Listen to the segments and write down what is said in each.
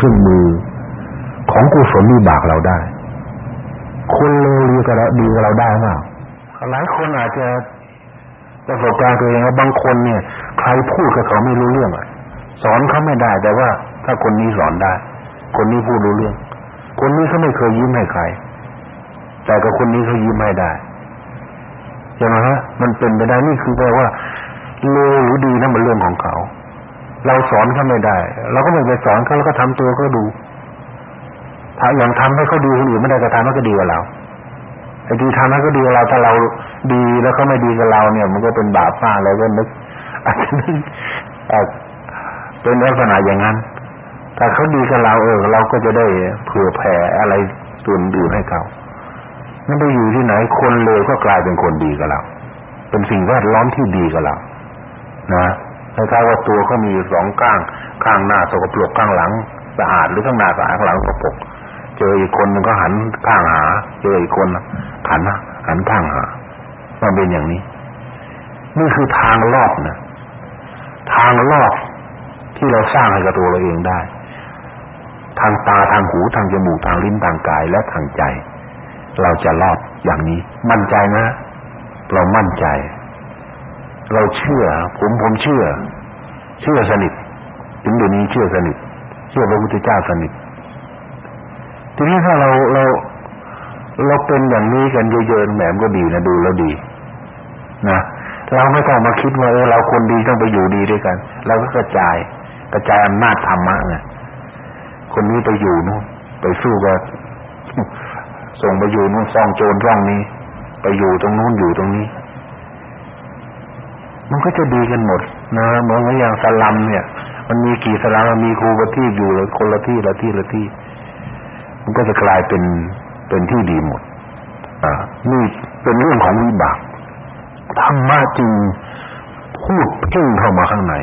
เครื่องมือของกุศลวิบากเราได้ คนเลวดีกับเราดีกับเราได้เปล่าหลายคนอาจจะประสบการณ์ตัวเองว่าบางคนเนี่ย ใครพูดกับเขาไม่รู้เรื่องอะสอนเขาไม่ได้ แต่ว่าถ้าคนนี้สอนได้ คนนี้พูดรู้เรื่อง คนนี้เขาไม่เคยยิ้มให้ใคร แต่กับคนนี้เขายิ้มให้ได้ใช่ไหมฮะมันเป็นไปได้นี่คือแปลว่าเลวหรือดีนั่นเป็นเรื่องของเขา เราสอนเขาไม่ได้ เราก็ไม่ไปสอนเขาแล้วก็ทำตัวก็ดู ถ้าอย่างทำให้เขาดีคนอื่นไม่ได้ก็ทำให้เขาดีกับเราไอ้ดีทำให้เขาดีกับเราถ้าเราดีแล้วเขาไม่ดีกับเราเนี่ย มันก็เป็นบาปฟ้าแล้วก็นึกอาจจะนึกเป็นลักษณะอย่างนั้นถ้าเขาดีกับเราเออเราก็จะได้เผื่อแผ่อะไรส่วนอื่นให้เขาไม่ได้อยู่ที่ไหน คนเลวก็กลายเป็นคนดีกับเรา เป็นสิ่งแวดล้อมที่ดีกับเรา นะ คล้ายๆว่าตัวเขามีสองข้าง ข้างหน้าสกปรกข้างหลังสะอาดหรือข้างหน้าสะอาดข้างหลังสกปรกเจออีกคนนึงก็หันข้างหา เจออีกคนหันหันข้างหามันเป็นอย่างนี้นี่คือทางลอดนะทางลอดที่เราสร้างให้กับตัวเราเองได้ ทางตาทางหูทางจมูกทางลิ้นทางกายและทางใจ เราจะรอดอย่างนี้ มั่นใจนะ เรามั่นใจ เราเชื่อ ผมผมเชื่อ เชื่อสนิทถึงเดี๋ยวนี้เชื่อสนิทเชื่อพระพุทธเจ้าสนิททีนี้ถ้าเราเราเราเป็นอย่างนี้กันเยอะๆแหมก็ดีนะดูแล้วดี นะเราไม่ต้องมาคิดว่าเออเราคนดีต้องไปอยู่ดีด้วยกัน เราก็กระจาย กระจายอำนาจธรรมะไงคนนี้ไปอยู่นู้นไปสู้กับส่งไปอยู่นู้นซ่องโจรร่องนี้ ไปอยู่ตรงนู้นอยู่ตรงนี้ มันก็จะดีกันหมดนะเหมือนอย่างสลัมเนี่ย มันมีกี่สลัมมันมีครูประทีปอยู่คนละที่ละที่ละที่ มันก็จะกลายเป็นเป็นที่ดีหมด อ่า นี่เป็นเรื่องของวิบากธรรมะจึงพูดเพ่งเข้ามาข้างใน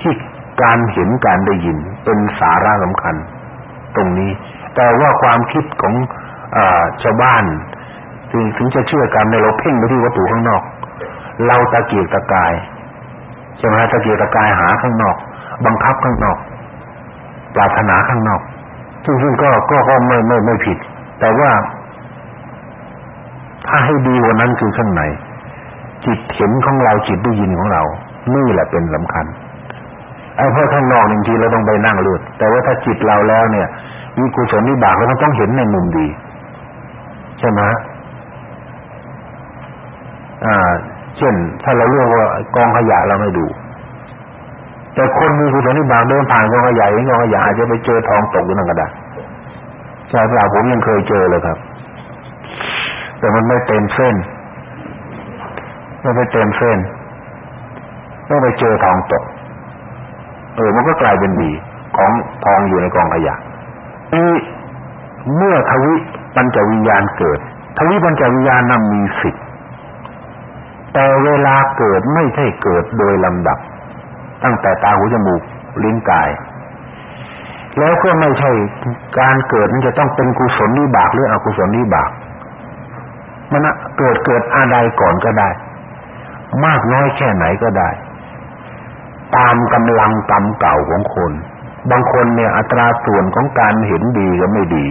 ที่การเห็นการได้ยินเป็นสาระสำคัญ ตรงนี้ แต่ว่าความคิดของอชาวบ้านถึงถึงจะเชื่อกันในเราเพ่งไปที่วัตถุข้างนอก เราตะเกียกตะกายใช่ไหมตะเกียกตะกายหาข้างนอก บังคับข้างนอกปรารถนาข้างนอกซึ่งซึ่งก็ก็ก็ไม่ไม่ไม่ผิด แต่ว่า ถ้าให้ดีกว่านั้นคือข้างในจิตเห็นของเราจิตได้ยินของเรา นี่แหละเป็นสำคัญไอ้เพราะข้างนอกบางทีเราต้องไปนั่งเลือดแต่ว่าถ้าจิตเราแล้วเนี่ยมีกุศลนิบากเราต้องเห็นในมุมดีใช่ไหมอ่า เช่น ถ้าเราเรียกว่ากองขยะเราไม่ดู แต่คนมีกุศลนิบากเดินผ่านกองขยะเห็นกองขยะอาจจะไปเจอทองตกอยู่นั่นก็ได้ใช่เปล่าผมยังเคยเจอเลยครับ แต่มันไม่เต็มเส้นไม่ไปเต็มเส้นต้องไปเจอทองตก เออมันก็กลายเป็นดีของทองอยู่ในกองขยะนี่เมื่อทวิปัญจวิญญาณเกิด ทวิปัญจวิญญาณนั้นมีสิทธิ์ แต่เวลาเกิดไม่ใช่เกิดโดยลำดับ ตั้งแต่ตาหูจมูกลิ้นกาย แล้วก็ไม่ใช่การเกิดมันจะต้องเป็นกุศลนิบากหรืออกุศลนิบากมันเกิดเกิดอะไรก่อนก็ได้ มากน้อยแค่ไหนก็ได้ ตามกำลังกรรมเก่าของคน บางคนเนี่ยอัตราส่วนของการเห็นดีกับไม่ดี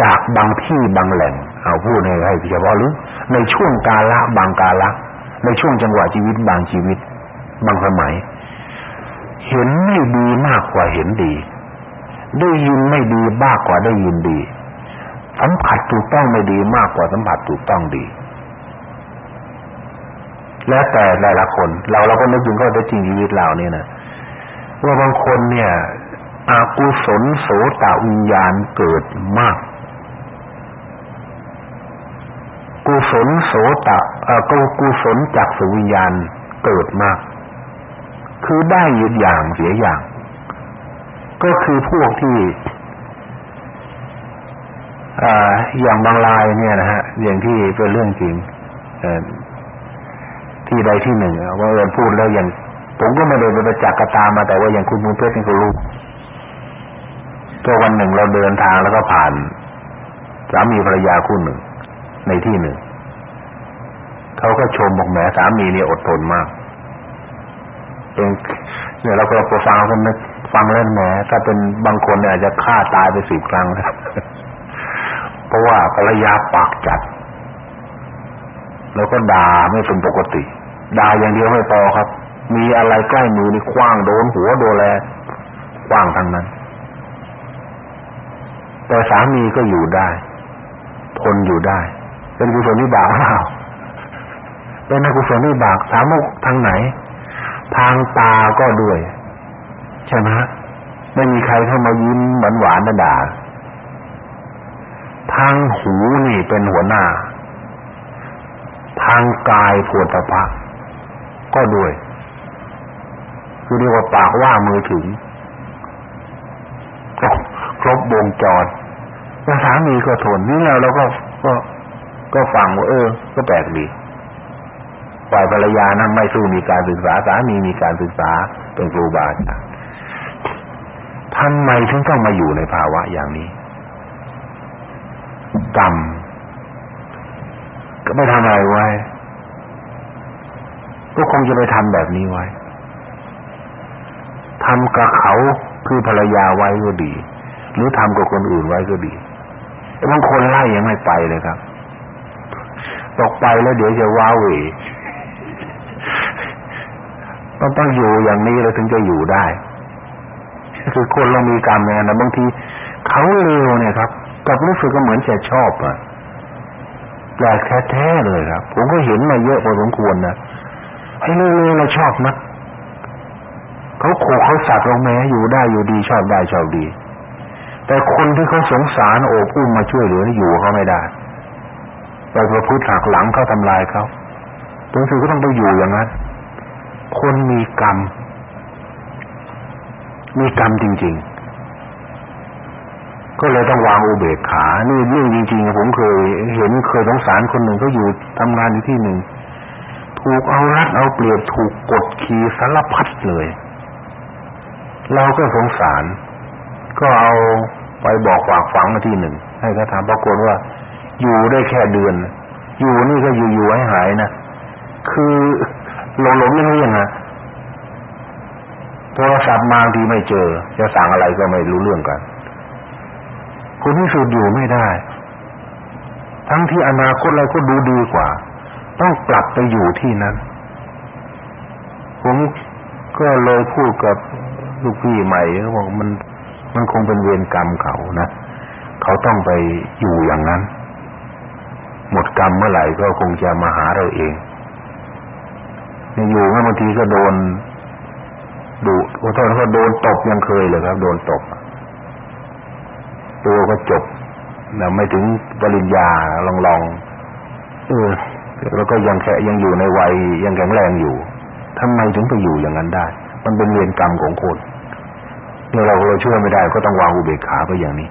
จากบางที่บางแหล่ง เอาพูดให้ให้เฉพาะหรือ ในช่วงกาละบางกาละในช่วงจังหวะชีวิตบางชีวิต บางสมัย เห็นไม่ดีมากกว่าเห็นดี ได้ยินไม่ดีมากกว่าได้ยินดี สัมผัสถูกต้องไม่ดีมากกว่าสัมผัสถูกต้องดี แล้วแต่แต่ละคน เราเราก็นึกถึงก็ได้จริงชีวิตเราเนี่ยนะว่าบางคนเนี่ยอากุศลโสตวิญญาณเกิดมาก กุศลโสตะเอ่อกุศลจักสุวิญญาณเกิดมาก คือได้ยึดอย่างเสียอย่าง ก็คือพวกที่ออย่างบางรายเนี่ยนะฮะอย่างที่เป็นเรื่องจริงที่ใดที่หนึ่งว่าเอิญพูดแล้วอย่าง ผมก็ไม่ได้ไปประจักษ์กระตามาแต่ว่าอย่างคุณมุเพชรนี่ก็รู้ก็วันหนึ่งเราเดินทางแล้วก็ผ่านสามีภรรยาคู่หนึ่ง ในที่หนึ่งเขาก็ชมบอกแหมสามีเนี่ยอดทนมากเองเนี่ยเราก็ฟังกันนึกฟังแล้วแหมถ้าเป็นบางคนเนี่ยอาจจะฆ่าตายไปสิบครั้งนะเพราะว่าภรรยาปากจัด แล้วก็ด่าไม่เป็นปกติด่าอย่างเดียวไม่พอครับ มีอะไรใกล้มือนี่คว้างโดนหัวโดนแลคว้างทั้งนั้น แต่สามีก็อยู่ได้ทนอยู่ได้ เป็นกุศลวิบากเปล่าเป็นกุศลวิบากสามุกทางไหน ทางตาก็ด้วยใช่ไหมไม่มีใครเข้ามายิ้มหวานหวานด่าทางหูนี่เป็นหัวหน้า ทางกายโพธพะก็ด้วยคือเรียกว่าปากว่ามือถึงครบวงจรแล้วสามีก็ทนนี่แล้วเราก็ก็ ก็ฟังว่าเออ ก็แปลกดีฝ่ายภรรยานั้นไม่สู้มีการศึกษาสามีมีการศึกษาเป็นครูบาอาจารย์ทำไมถึงต้องมาอยู่ในภาวะอย่างนี้ กรรมก็ไม่ทำอะไรไว้ก็คงจะไปทำแบบนี้ไว้ทำกับเขาคือภรรยาไว้ก็ดี หรือทำกับคนอื่นไว้ก็ดีบางคนไล่ยังไม่ไปเลยครับ ตกไปแล้วเดี๋ยวจะว้าเหวต้องต้องอยู่อย่างนี้แล้วถึงจะอยู่ได้คือคนเรามีกรรมเนี่ยนะบางทีเขาเลวเนี่ยครับกับรู้สึกก็เหมือนจะชอบอะแปลกแท้ๆเลยครับ ผมก็เห็นมาเยอะพอสมควรนะไอ้เลวๆเราชอบนะเขาโขกเขาสัตว์ลงแม้อยู่ได้อยู่ดีชอบได้ชอบดี แต่คนที่เขาสงสารโอบอุ้มมาช่วยเหลืออยู่เขาไม่ได้ ไปประพฤติหักหลังเขาทำลายเขาตัวสื่อก็ต้องไปอยู่อย่างนั้น คนมีกรรม มีกรรมจริง ๆ ก็เลยต้องวางอุเบกขา นี่เรื่องจริงๆผมเคย เห็นเคยสงสารคนหนึ่งเขาอยู่ทำงานอยู่ที่หนึ่งถูกเอารัดเอาเปรียบถูกกดขี่สารพัดเลย เราก็สงสาร ก็เอาไปบอกฝากฝังมาที่หนึ่งให้เขาทำปรากฏว่า อยู่ได้แค่เดือน อยู่นี่ก็อยู่ๆให้หายนะคือหลงหลงยังไงยังไงโทรศัพท์มาทีไม่เจอ จะสั่งอะไรก็ไม่รู้เรื่องกันคุณที่สุดอยู่ไม่ได้ ทั้งที่อนาคตอะไรก็ดูดีกว่า ต้องกลับไปอยู่ที่นั้น ผมก็เลยพูดกับลูกพี่ใหม่เขาบอกมันมันคงเป็นเวรกรรมเขานะ เขาต้องไปอยู่อย่างนั้น หมดกรรมเมื่อไหร่ก็คงจะมาหาเราเองอยู่บางทีก็โดนดุขอโทษก็โดนตบยังเคยเลยครับ โดนตบตัวก็จบนะไม่ถึงปริญญาลองลองเออแล้วก็ยังแค่ยังอยู่ในวัยยังแข็งแรงอยู่ทำไมถึงไปอยู่อย่างนั้นได้ มันเป็นเวรกรรมของคนเนี่ยเราเราช่วยไม่ได้ก็ต้องวางอุเบกขาไปอย่างนี้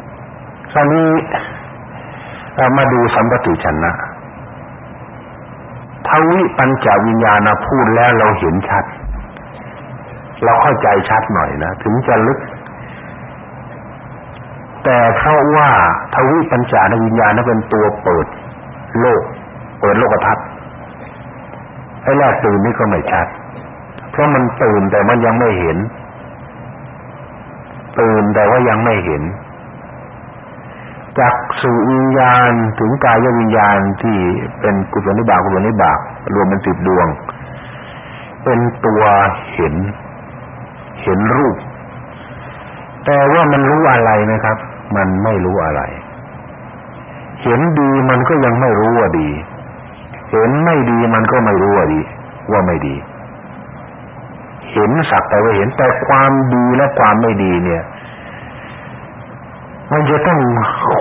คราวนี้ มาดูสัมปติชนะทวิปัญจวิญญาณพูดแล้วเราเห็นชัด เราเข้าใจชัดหน่อยนะ ถึงจะลึก แต่เพราะว่าทวิปัญจาวิญญาณเป็นตัวเปิดโลก เปิดโลกทัศน์ให้แรกตื่นนี่ก็ไม่ชัด เพราะมันตื่นแต่มันยังไม่เห็น ตื่นแต่ว่ายังไม่เห็น จากสู่วิญญาณถึงกายวิญญาณที่เป็นกุศลนิบาตกุศลนิบาตรวมเป็นสิบดวง เป็นตัวเห็น เห็นรูป แต่ว่ามันรู้อะไรไหมครับ มันไม่รู้อะไร เห็นดีมันก็ยังไม่รู้ว่าดี เห็นไม่ดีมันก็ไม่รู้ว่าดี ว่าไม่ดี เห็นสักแต่ว่าเห็นแต่ความดีและความไม่ดีเนี่ย มันจะต้อง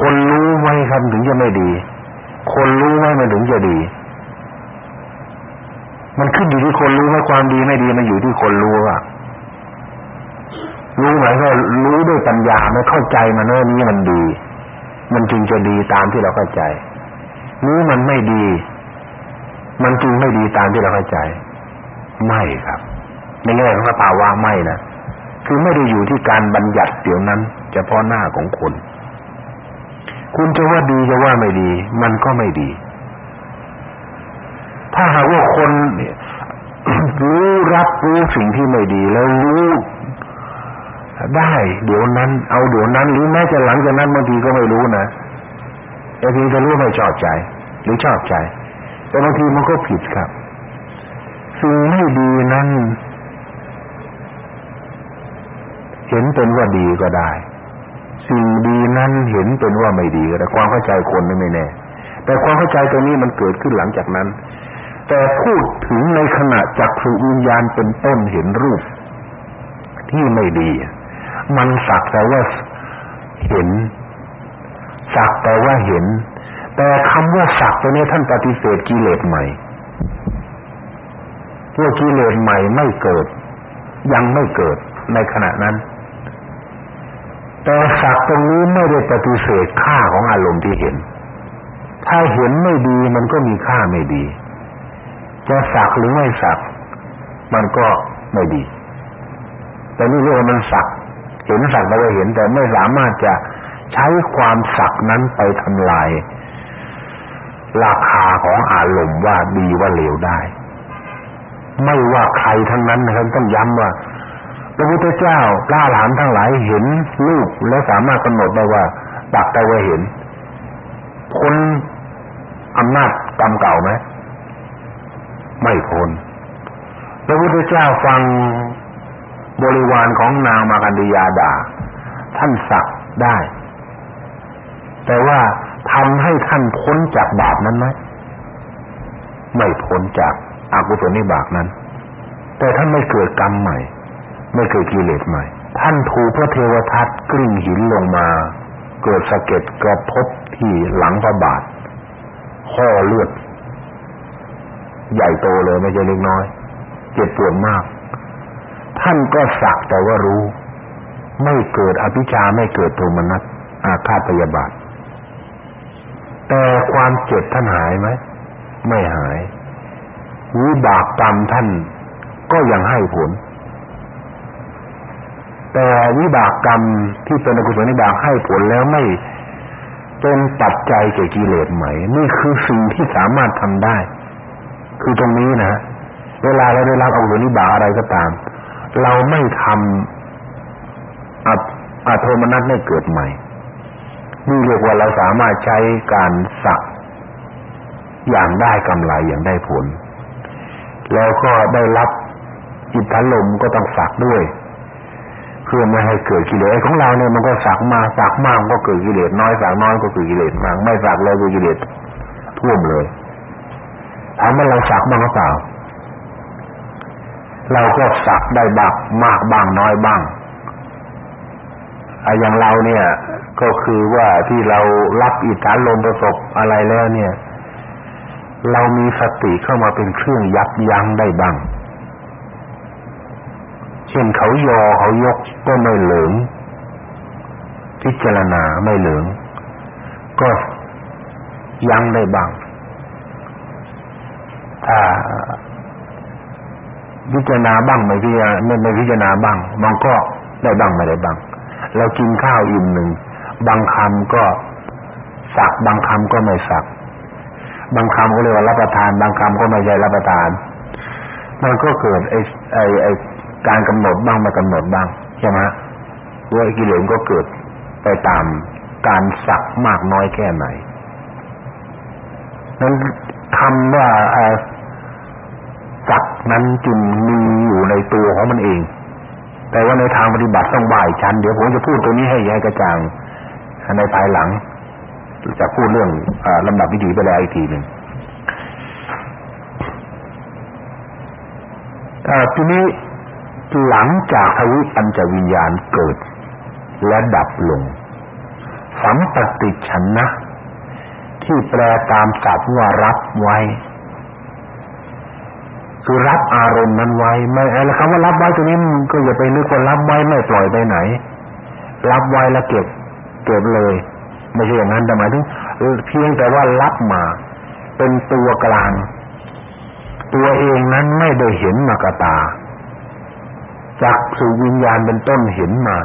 คนรู้ไหมครับถึงจะไม่ดี คนรู้ไหมมันถึงจะดี มันขึ้นอยู่ที่คนรู้ไหมความดีไม่ดีมันอยู่ที่คนรู้อะรู้หมายก็รู้ด้วยปัญญาไม่เข้าใจมันว่านี้มันดี มันจึงจะดีตามที่เราเข้าใจ รู้มันไม่ดี มันจึงไม่ดีตามที่เราเข้าใจ ไม่ครับในแง่ของภาวะไม่นะ คือไม่ได้อยู่ที่การบัญญัติเดี๋ยวนั้นเฉพาะหน้าของคน คุณจะว่าดีจะว่าไม่ดี มันก็ไม่ดี ถ้าหากว่าคนรู้รับรู้สิ่งที่ไม่ดี แล้วรู้ได้เดี๋ยวนั้น เอาเดี๋ยวนั้นหรือแม้จะหลังจากนั้นบางทีก็ไม่รู้นะบางทีจะรู้ไม่ชอบใจ หรือชอบใจ แต่บางทีมันก็ผิดครับ สิ่งไม่ดีนั้น เห็นเป็นว่าดีก็ได้ สิ่งดีนั้นเห็นเป็นว่าไม่ดีแต่ความเข้าใจคนไม่แน่ แต่ความเข้าใจตรงนี้มันเกิดขึ้นหลังจากนั้น แต่พูดถึงในขณะจักสุวิญญาณเป็นต้นเห็นรูป ที่ไม่ดี มันสักแต่ว่าเห็น สักแต่ว่าเห็น แต่คำว่าสักตัวนี้ท่านปฏิเสธกิเลสใหม่พวกกิเลสใหม่ไม่เกิด ยังไม่เกิดในขณะนั้น แต่สักตรงนี้ไม่ได้ปฏิเสธค่าของอารมณ์ที่เห็น ถ้าเห็นไม่ดีมันก็มีค่าไม่ดี จะสักหรือไม่สัก มันก็ไม่ดี แต่นี่เรียกว่ามันสัก เห็นสักเราเห็น แต่ไม่สามารถจะใช้ความสักนั้นไปทำลาย ราคาของอารมณ์ว่าดีว่าเลวได้ ไม่ว่าใครทั้งนั้นนะครับต้องย้ำว่า พระพุทธเจ้าล่าหลานทั้งหลายเห็นรูปและสามารถกำหนดได้ว่าดักได้ว่าเห็นพ้นอำนาจกรรมเก่าไหมไม่พ้นพระพุทธเจ้าฟังบริวารของนางมากันดิยาดา ท่านสักได้ แต่ว่าทำให้ท่านพ้นจากบาปนั้นไหมไม่พ้นจากอากุศลนิบากนั้น แต่ท่านไม่เกิดกรรมใหม่ ไม่เกิดกิเลสใหม่ ท่านถูพระเทวทัตกลิ้งหินลงมา เกิดสะเก็ดกระทบที่หลังพระบาทข้อเลือด ใหญ่โตเลยไม่ใช่เล็กน้อย เจ็บปวดมาก ท่านก็สักแต่ว่ารู้ ไม่เกิดอภิชาไม่เกิดโทมนัสอาฆาตพยาบาท แต่ความเจ็บท่านหายไหม ไม่หายวิบากกรรมท่านก็ยังให้ผล แต่วิบากกรรมที่เป็นอกุศลวิบากให้ผลแล้วไม่เป็นปัจจัยแก่กิเลสใหม่นี่คือสิ่งที่สามารถทำได้ คือตรงนี้นะเวลาเราได้รับอกุศลวิบากอะไรก็ตาม เราไม่ทำอัอโทมนัสไม่เกิดใหม่นี่เรียกว่าเราสามารถใช้การสักอย่างได้กำไรอย่างได้ผล แล้วก็ได้รับอิทธลมก็ต้องสักด้วย พื่อไม่ให้เกิดกิเลสของเราเนี่ยมันก็สักมาสักมากก็เกิดกิเลสน้อยสักน้อยก็เกิดกิเลสมากไม่สักเลยก็กิเลสท่วมเลยถามว่าเราสักบ้างหรือเปล่าเราก็สักได้บักมากบ้างน้อยบ้างออย่างเราเนี่ย ก็คือว่าที่เรารับอิทธาลมประสบอะไรแล้วเนี่ย เรามีสติเข้ามาเป็นเครื่องยับยั้งได้บ้างเช่นเขายอเขายก ก็ไม่เหลืองพิจารณาไม่เหลืองก็ยั้งได้บ้างถ้าพิจารณาบ้างไม่พิจารณาไม่พิจารณาบ้างมันก็ได้บ้างไม่ได้บ้างเรากินข้าวอิ่มหนึ่งบางคำก็สักบางคำก็ไม่สัก บางคำก็เรียกว่ารับประทาน บางคำก็ไม่ใช่รับประทาน มันก็เกิดไอ้ไอ้ไอ้การกำหนดบ้างไม่กำหนดบ้าง ใช่ไหมว่ากิเลสก็เกิดไปตามการสักมากน้อยแค่ไหนนั้นคำว่าสักนั้นจึงมีอยู่ในตัวของมันเอง แต่ว่าในทางปฏิบัติต้องบ่ายชั้น เดี๋ยวผมจะพูดตัวนี้ให้ยายกระจ่างในภายหลังจะพูดเรื่องอลำดับวิธีไปแล้วอีกทีหนึ่งทีนี้ หลังจากทวิปัญจวิญญาณเกิด และดับลง สัมปติชนะ ที่แปลตามศัพท์ว่ารับไว้คือรับอารมณ์นั้นไว้ไม่ไอ้คำว่ารับไว้ตรงนี้ก็อย่าไปนึกว่ารับไว้ไม่ปล่อยไปไหน รับไว้แล้วเก็บเก็บเลย ไม่ใช่อย่างนั้นแต่หมายถึงเพียงแต่ว่ารับมา เป็นตัวกลาง ตัวเองนั้นไม่ได้เห็นมากตา จากสู่วิญญาณเป็นต้นเห็นมา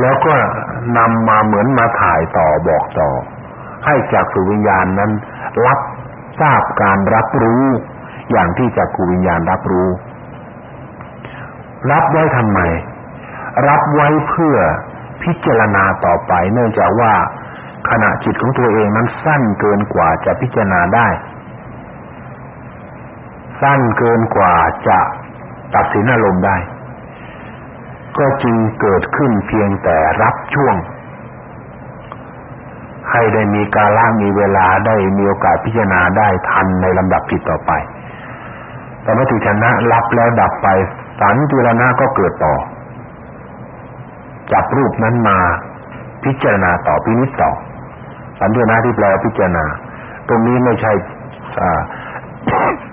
แล้วก็นำมาเหมือนมาถ่ายต่อบอกต่อ ให้จากสู่วิญญาณนั้น รับทราบการรับรู้ อย่างที่จากขูวิญญาณรับรู้ รับได้ทำไม รับไว้เพื่อพิจารณาต่อไป เนื่องจากว่าขณะจิตของตัวเองนั้นสั้นเกินกว่าจะพิจารณาได้ สั้นเกินกว่าจะตัดสินอารมณ์ได้ ก็จึงเกิดขึ้นเพียงแต่รับช่วง ให้ได้มีการลมีเวลาได้มีโอกาสพิจารณาได้ทันในลำดับผิดต่อไปแต่มติชนะรับแล้วดับไปสันติรณะก็เกิดต่อ จับรูปนั้นมาพิจารณาต่อพินิจต่อสันติรณะที่แปลพิจารณา ตรงนี้ไม่ใช่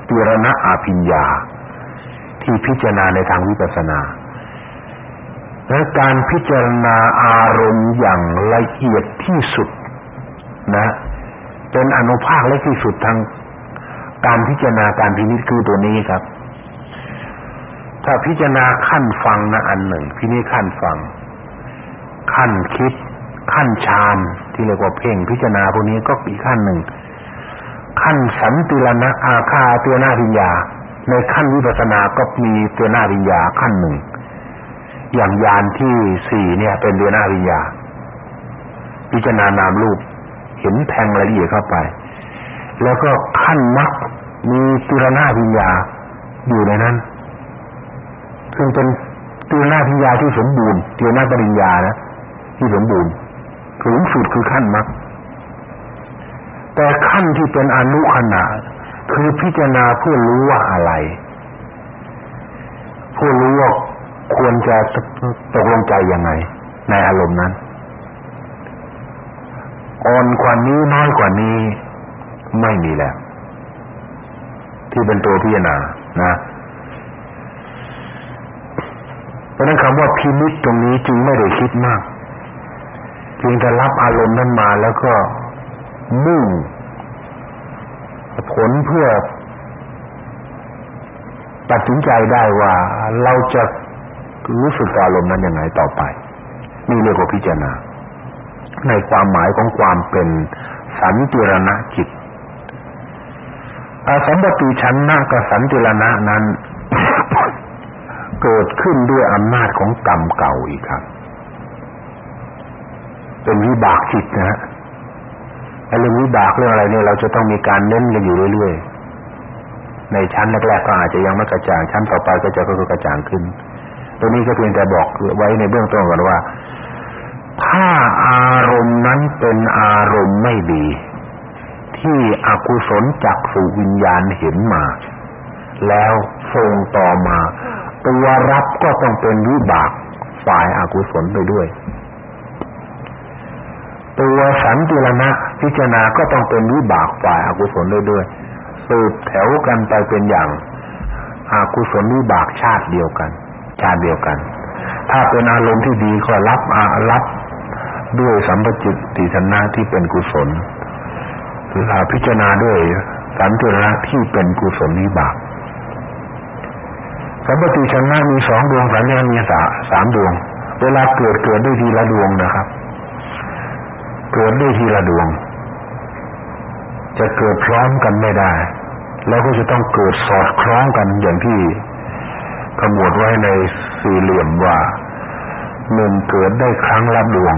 ติรณะอาภิญญา ที่พิจารณาในทางวิปัสสนา และการพิจารณาอารมณ์อย่างละเอียดที่สุดนะเป็นอนุภาคเล็กที่สุดทางการพิจารณาการพินิจคือตัวนี้ครับ ถ้าพิจารณาขั้นฟังนะอันหนึ่ง พินิจขั้นฟัง ขั้นคิด ขั้นฌานที่เรียกว่าเพ่งพิจารณาพวกนี้ก็อีกขั้นหนึ่ง ขั้นสันติรณะอาคาตัวหน้าวิญญาในขั้นวิปัสสนาก็มีตัวหน้าวิญญาขั้นหนึ่ง อย่างยานที่สี่เนี่ย เป็นตัวหน้าวิญญา พิจารณานามรูปเห็นแทงละเอียดเข้าไป แล้วก็ขั้นมรรคมีติรณาวิญญาอยู่ในนั้น ซึ่งเป็นติรณาวิญญาที่สมบูรณ์ติรณาปริญญานะที่สมบูรณ์สูงสุดคือขั้นมรรคแต่ขั้นที่เป็นอนุขณะคือพิจารณาเพื่อรู้ว่าอะไรเพื่อรู้ว่า ควรจะตกลงใจยังไง ในอารมณ์นั้นอ่อนกว่านี้น้อยกว่านี้ ไม่มีแล้ว ที่เป็นตัวพิจารณานะเพราะนั้นคำว่าพินิจตรงนี้จึงไม่ได้คิดมากเพียงแต่รับอารมณ์นั้นมาแล้วก็มุ่งผลเพื่อตัดสินใจได้ว่าเราจะ รู้สึกอารมณ์นั้นยังไงต่อไปนี่เรียกว่าพิจารณา ในความหมายของความเป็นสันติรณะจิตอาสัมปติชันนะกับสันติรณะนั้น เกิดขึ้นด้วยอำนาจของกรรมเก่าอีกครับ เป็นวิบากจิตนะฮะเรื่องวิบากเรื่องอะไรเนี่ยเราจะต้องมีการเน้นกันอยู่เรื่อยๆในชั้นแรกๆก็อาจจะยังไม่กระจ่างชั้นต่อไปก็จะค่อยๆกระจ่างขึ้น ตรงนี้ก็เพียงแต่บอกไว้ในเบื้องต้นก่อนว่า ถ้าอารมณ์นั้นเป็นอารมณ์ไม่ดี ที่อกุศลจักสุวิญญาณเห็นมา แล้วส่งต่อมา ตัวรับก็ต้องเป็นวิบากฝ่ายอากุศลไปด้วย ตัวสันติรณะพิจารณาก็ต้องเป็นวิบากฝ่ายอากุศลด้วยด้วยสืบแถวกันไปเป็นอย่างอากุศลวิบากชาติเดียวกัน ชาติเดียวกัน ถ้าเป็นอารมณ์ที่ดีก็รับอารับด้วยสัมปจิตติชนะที่เป็นกุศลหรือพิจารณาด้วยสันติระที่เป็นกุศลวิบากสัมปติชนะมีสองดวงสัญญามีสาสามดวง เวลาเกิดเกิดได้ทีละดวงนะครับ เกิดได้ทีละดวง จะเกิดพร้อมกันไม่ได้ แล้วก็จะต้องเกิดสอดคล้องกันอย่างที่ มวดไว้ในสี่เหลี่ยมว่าหนึ่งเกิดได้ครั้งละดวง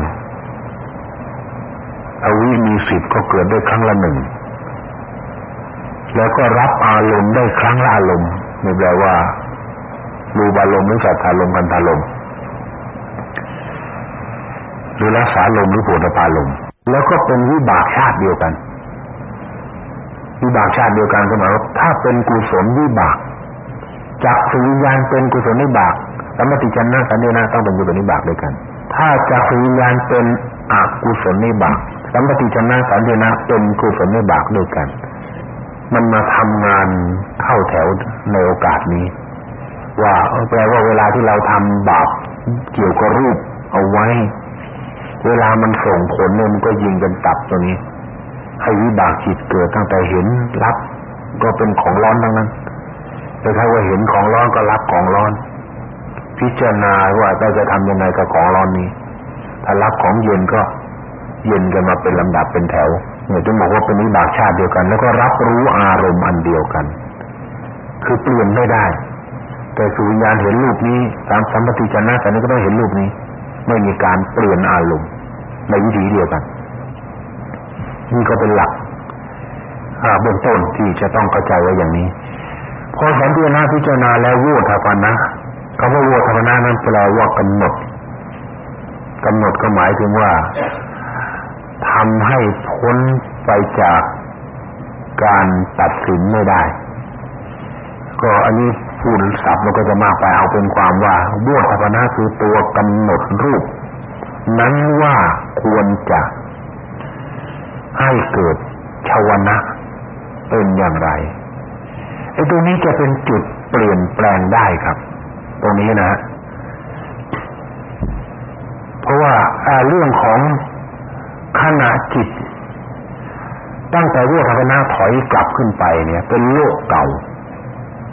อวิมีสิบก็เกิดได้ครั้งละหนึ่ง แล้วก็รับอารมณ์ได้ครั้งละอารมณ์ไม่แปลว่ารูบารมณ์หรือสัทธารมณ์กันธารมณ์หรือรักษาลมหรือโผฏฐารมแล้วก็เป็นวิบากชาติเดียวกัน วิบากชาติเดียวกันก็หมายว่าถ้าเป็นกุศลวิบาก จากสุวิญญาณเป็นกุศลวิบากสมติจันะสันเดนะต้องเป็นกุศลวิบากด้วยกัน ถ้าจากสุวิญญาณเป็นอกุศลวิบากสัมปติชนะสันเดนะเป็นกุศลในบากด้วยกัน มันมาทำงานเข้าแถวในโอกาสนี้ ว่าแปลว่าเวลาที่เราทำบาปเกี่ยวกับรูปเอาไว้ เวลามันส่งผลเนี่ยมันก็ยิงกันตับตัวนี้ให้วิบากจิตเกิดตั้งแต่เห็นรับ ก็เป็นของร้อนทั้งนั้น แต่ถ้าว่าเห็นของร้อนก็รับของร้อน พิจารณาว่าเราจะทำยังไงกับของร้อนนี้ ถ้ารับของเย็นก็เย็นกันมาเป็นลำดับเป็นแถวเนี่ยจึงบอกว่าเป็นวิบากชาติเดียวกัน แล้วก็รับรู้อารมณ์อันเดียวกัน คือเปลี่ยนไม่ได้ แต่สุวิญญาณเห็นรูปนี้ตามสัมปติจนะแต่นี้ก็ต้องเห็นรูปนี้ ไม่มีการเปลี่ยนอารมณ์ในวิธีเดียวกันนี่ก็เป็นหลักเบื้องต้นที่จะต้องเข้าใจไว้อย่างนี้ พอสันตินาพิจารณาแล้ววูทพนะคำว่าวูทพนะนั้นแปลว่ากำหนดกำหนดก็หมายถึงว่าทำให้พ้นไปจากการตัดสินไม่ได้ ก็อันนี้พูดศัพท์มันก็จะมากไปเอาเป็นความว่าบวชภาวนาคือตัวกำหนดรูป นั้นว่าควรจะให้เกิดชาวนะเป็นอย่างไร ไอ้ตรงนี้จะเป็นจุดเปลี่ยนแปลงได้ครับ ตรงนี้นะเพราะว่าเรื่องของขณะจิต ตั้งแต่รูปภาวนาถอยกลับขึ้นไปเนี่ย เป็นโลกเก่า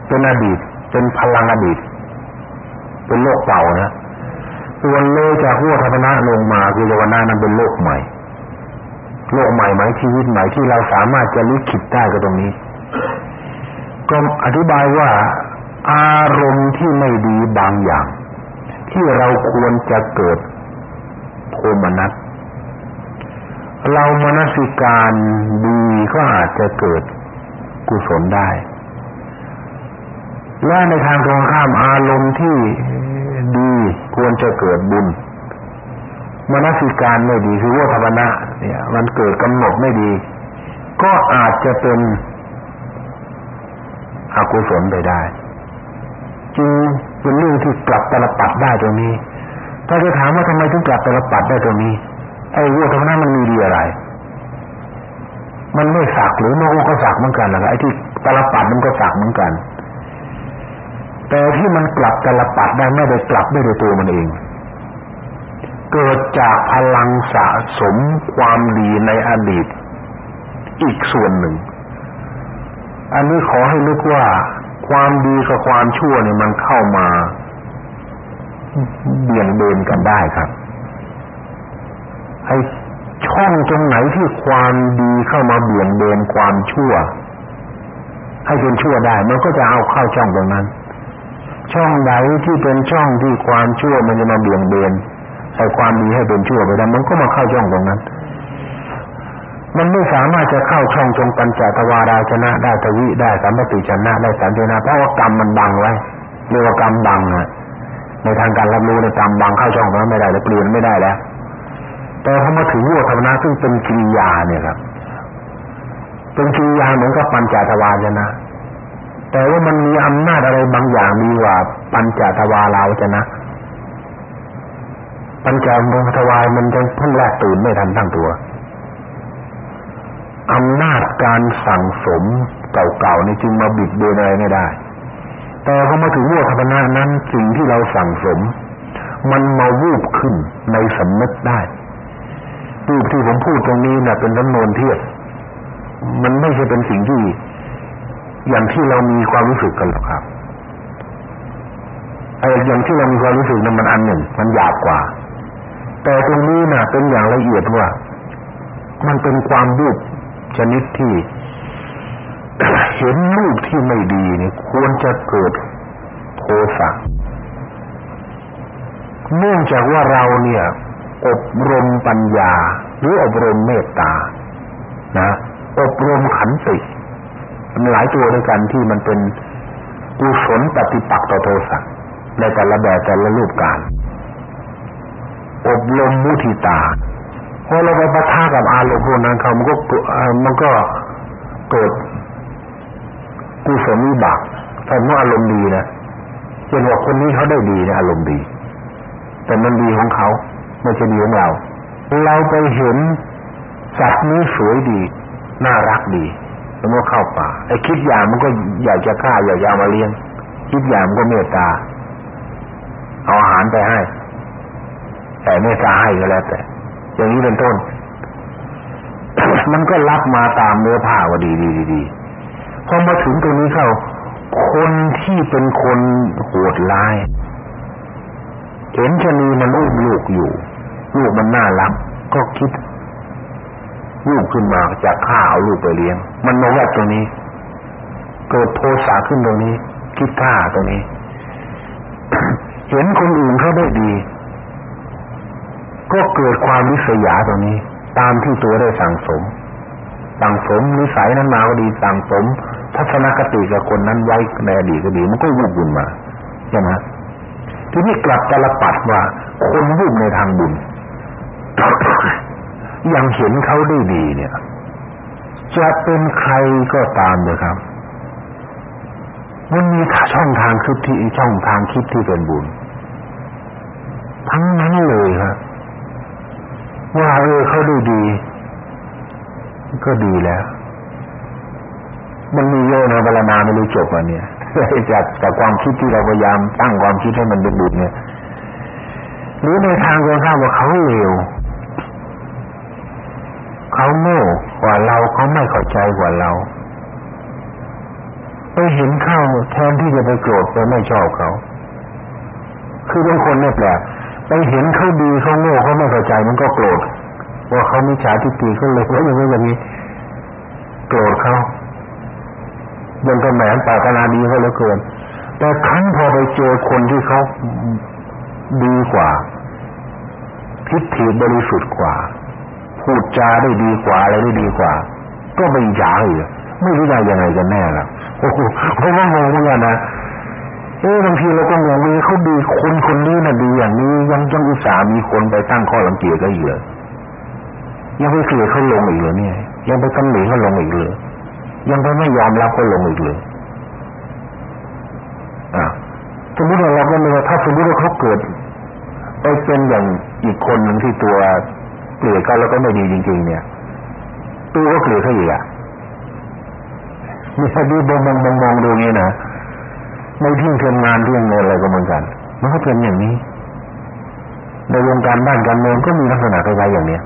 เป็นอดีต เป็นพลังอดีต เป็นโลกเก่านะส่วนเลยจากรูปภาวนาลงมาคือภาวนานั้นเป็นโลกใหม่ โลกใหม่ไหมชีวิตใหม่ที่เราสามารถจะลิขิตได้ก็ตรงนี้ ก็อธิบายว่าอารมณ์ที่ไม่ดีบางอย่าง ที่เราควรจะเกิดโทมนัสเรามนสิการดีก็อาจจะเกิดกุศลได้ และในทางตรงข้ามอารมณ์ที่ดีควรจะเกิดบุญมนสิการไม่ดีคือว่าภาวนาเนี่ย มันเกิดกำหนดไม่ดี ก็อาจจะเป็น อกุศลไปได้จึงเป็นเรื่องที่กลับตลปัดได้ตรงนี้ ถ้าจะถามว่าทำไมถึงกลับตลปัดได้ตรงนี้ ไอ้วัวธรรมนามันมีดีอะไร มันไม่สักหรือนกก็สักเหมือนกันนะไอ้ที่ตลปัดมันก็สักเหมือนกัน แต่ที่มันกลับตลปัดได้ไม่ได้กลับได้โดยตัวมันเอง เกิดจากพลังสะสมความดีในอดีต อีกส่วนหนึ่ง อันนี้ขอให้นึกว่าความดีกับความชั่วเนี่ยมันเข้ามาเบี่ยงเบนกันได้ครับไอ้ช่องตรงไหนที่ความดีเข้ามาเบี่ยงเบนความชั่ว ให้เป็นชั่วได้ มันก็จะเอาเข้าช่องตรงนั้น ช่องไหนที่เป็นช่องที่ความชั่วมันจะมาเบี่ยงเบนใส่ความดีให้เป็นชั่วไปได้มันก็มาเข้าช่องตรงนั้น มันไม่สามารถจะเข้าช่องจงปัญจทวาราชนะได้ทวิได้สัมปติชนะได้สันตินะเพราะว่ากรรมมันบังไว้เรียกว่ากรรมบังอะในทางการรับรู้ในกรรมบังเข้าช่องนั้นไม่ได้แล้วเปลี่ยนไม่ได้แล้วแต่พอมาถึงวัวธรรมนะซึ่งเป็นกิริยาเนี่ยครับเป็นกิริยาเหมือนกับปัญจทวารชนะ แต่ว่ามันมีอำนาจอะไรบางอย่างดีกว่าปัญจทวาราชนะปัญจโมทวายมันยังเพิ่งแรกตื่นไม่ทันตั้งตัว อำนาจการสั่งสมเก่าๆนี่จึงมาบิดเบือนอะไรไม่ได้ แต่พอมาถึงวัฏพนานั้นสิ่งที่เราสั่งสม มันมาวูบขึ้นในสำนึกได้รูปที่ผมพูดตรงนี้นะ่ะเป็นจำนวนเทียบมันไม่ใช่เป็นสิ่งที่ อย่างที่เรามีความรู้สึกกันหรอกครับไอ้อย่างที่เรามีความรู้สึกนั้นมันอันหนึ่ง มันหยาบกว่า แต่ตรงนี้นะ่ะเป็นอย่างละเอียดว่า มันเป็นความรูป ชนิดที่เห็นรูปที่ไม่ดีนี่ควรจะเกิดโทสะเนื่องจากว่าเราเนี่ย อบรมปัญญา หรืออบรมเมตตา นะ อบรมขันติมันหลายตัวด้วยกันที่มันเป็นกุศลปฏิปักษ์ต่อโทสะในแต่ละแบบแต่ละรูปการ อบรมมุทิตา พอเราไปปะทะกับอารมณ์พวกนั้นเขามันก็มันก็เกิดกุศลวิบากแต่เมื่ออารมณ์ดีนะเช่นว่าคนนี้เขาได้ดีนะอารมณ์ดี แต่มันดีของเขาไม่ใช่ดีของเรา เราไปเห็นสัตว์นี้สวยดี น่ารักดีแล้วก็เข้าป่าไอ้คิดอย่างมันก็อยากจะฆ่าอยากจะมาเลี้ยง คิดอย่างมันก็เมตตา เอาอาหารไปให้ แต่ไม่กล้าให้ก็แล้วแต่ อย่างนี้เป็นต้น มันก็รับมาตามเนื้อผ้าว่าดีดีดีพอมาถึงตรงนี้เข้า คนที่เป็นคนโหดร้าย เห็นชนีมันอุ้มลูกอยู่ ลูกมันน่ารัก ก็คิดลูกขึ้นมาจากข้าเอาลูกไปเลี้ยง มันมาแวดตรงนี้ เกิดโทสะขึ้นตรงนี้ คิดฆ่าตรงนี้ เห็นคนอื่นเขาได้ดี ก็เกิดความวิษยาตรงนี้ ตามที่ตัวได้สั่งสม สั่งสมนิสัยนั้นมาก็ดีสั่งสม ทัศนคติกับคนนั้นไว้ในอดีตก็ดีมันก็วุบบุญมาใช่ไหมทีนี้กลับตลปัดว่า คนวุบในทางบุญยังเห็นเขาได้ดีเนี่ยจะเป็นใครก็ตามเลยครับมันมีช่องทางคิดที่ช่องทางคิดที่เป็นบุญ ทั้งนั้นเลยครับ ว่าเออเขาดูดี ก็ดีแล้ว มันมีเยอะนะเวลานาไม่รู้จบอะเนี่ยจากจากความคิดที่เราพยายามตั้งความคิดให้มันเป็นบุญเนี่ยหรือในทางตรงข้ามว่าเขาเลวเขาโง่กว่าเราเขาไม่เข้าใจกว่าเราไปเห็นเข้าแทนที่จะไปโกรธไปไม่ชอบเขา คือบางคนเนี่ยแปลก ไปเห็นเขาดีเขาโง่เขาไม่เข้าใจมันก็โกรธว่าเขามีฉาทิฏฐิเขาเลยว่าอย่างนี้อย่างนี้โกรธเขายังก็แหมปารถนาดีเขาเหลือเกินแต่ครั้งพอไปเจอคนที่เขาดีกว่าทิฏฐิบริสุทธิ์กว่า พูดจาได้ดีกว่าอะไรได้ดีกว่า ก็ไม่ยาเลยไม่รู้จะยังไงกันแน่ล่ะโอ้โหเพราะว่างงเหมือนกันนะ เออบางทีเราก็งงเลยเขาดีคนคนนี้น่ะดีอย่างนี้ยังยังอุตส่าห์มีคนไปตั้งข้อลังเกียจก็อีกเลยยังไปเสียเขาลงอีกเลยเนี่ย ยังไปตำหนิเขาลงอีกเลยยังไปไม่ยอมรับเขาลงอีกเลยอ่าสมมติว่าเราก็ไม่ถ้าสมมติว่าเขาเกิดไปเป็นอย่างอีกคนหนึ่งที่ตัวเกลียดเขาแล้วก็ไม่ดีจริง ๆ เนี่ย ตัวก็เกลียดเขาอีกอะมีแค่ดูมองมองมองมองดูงี้นะ ในที่ทำงานเรื่องเงินอะไรก็เหมือนกันมันก็เป็นอย่างนี้ ในวงการบ้านการเมืองก็มีลักษณะคล้ายๆอย่างเนี้ย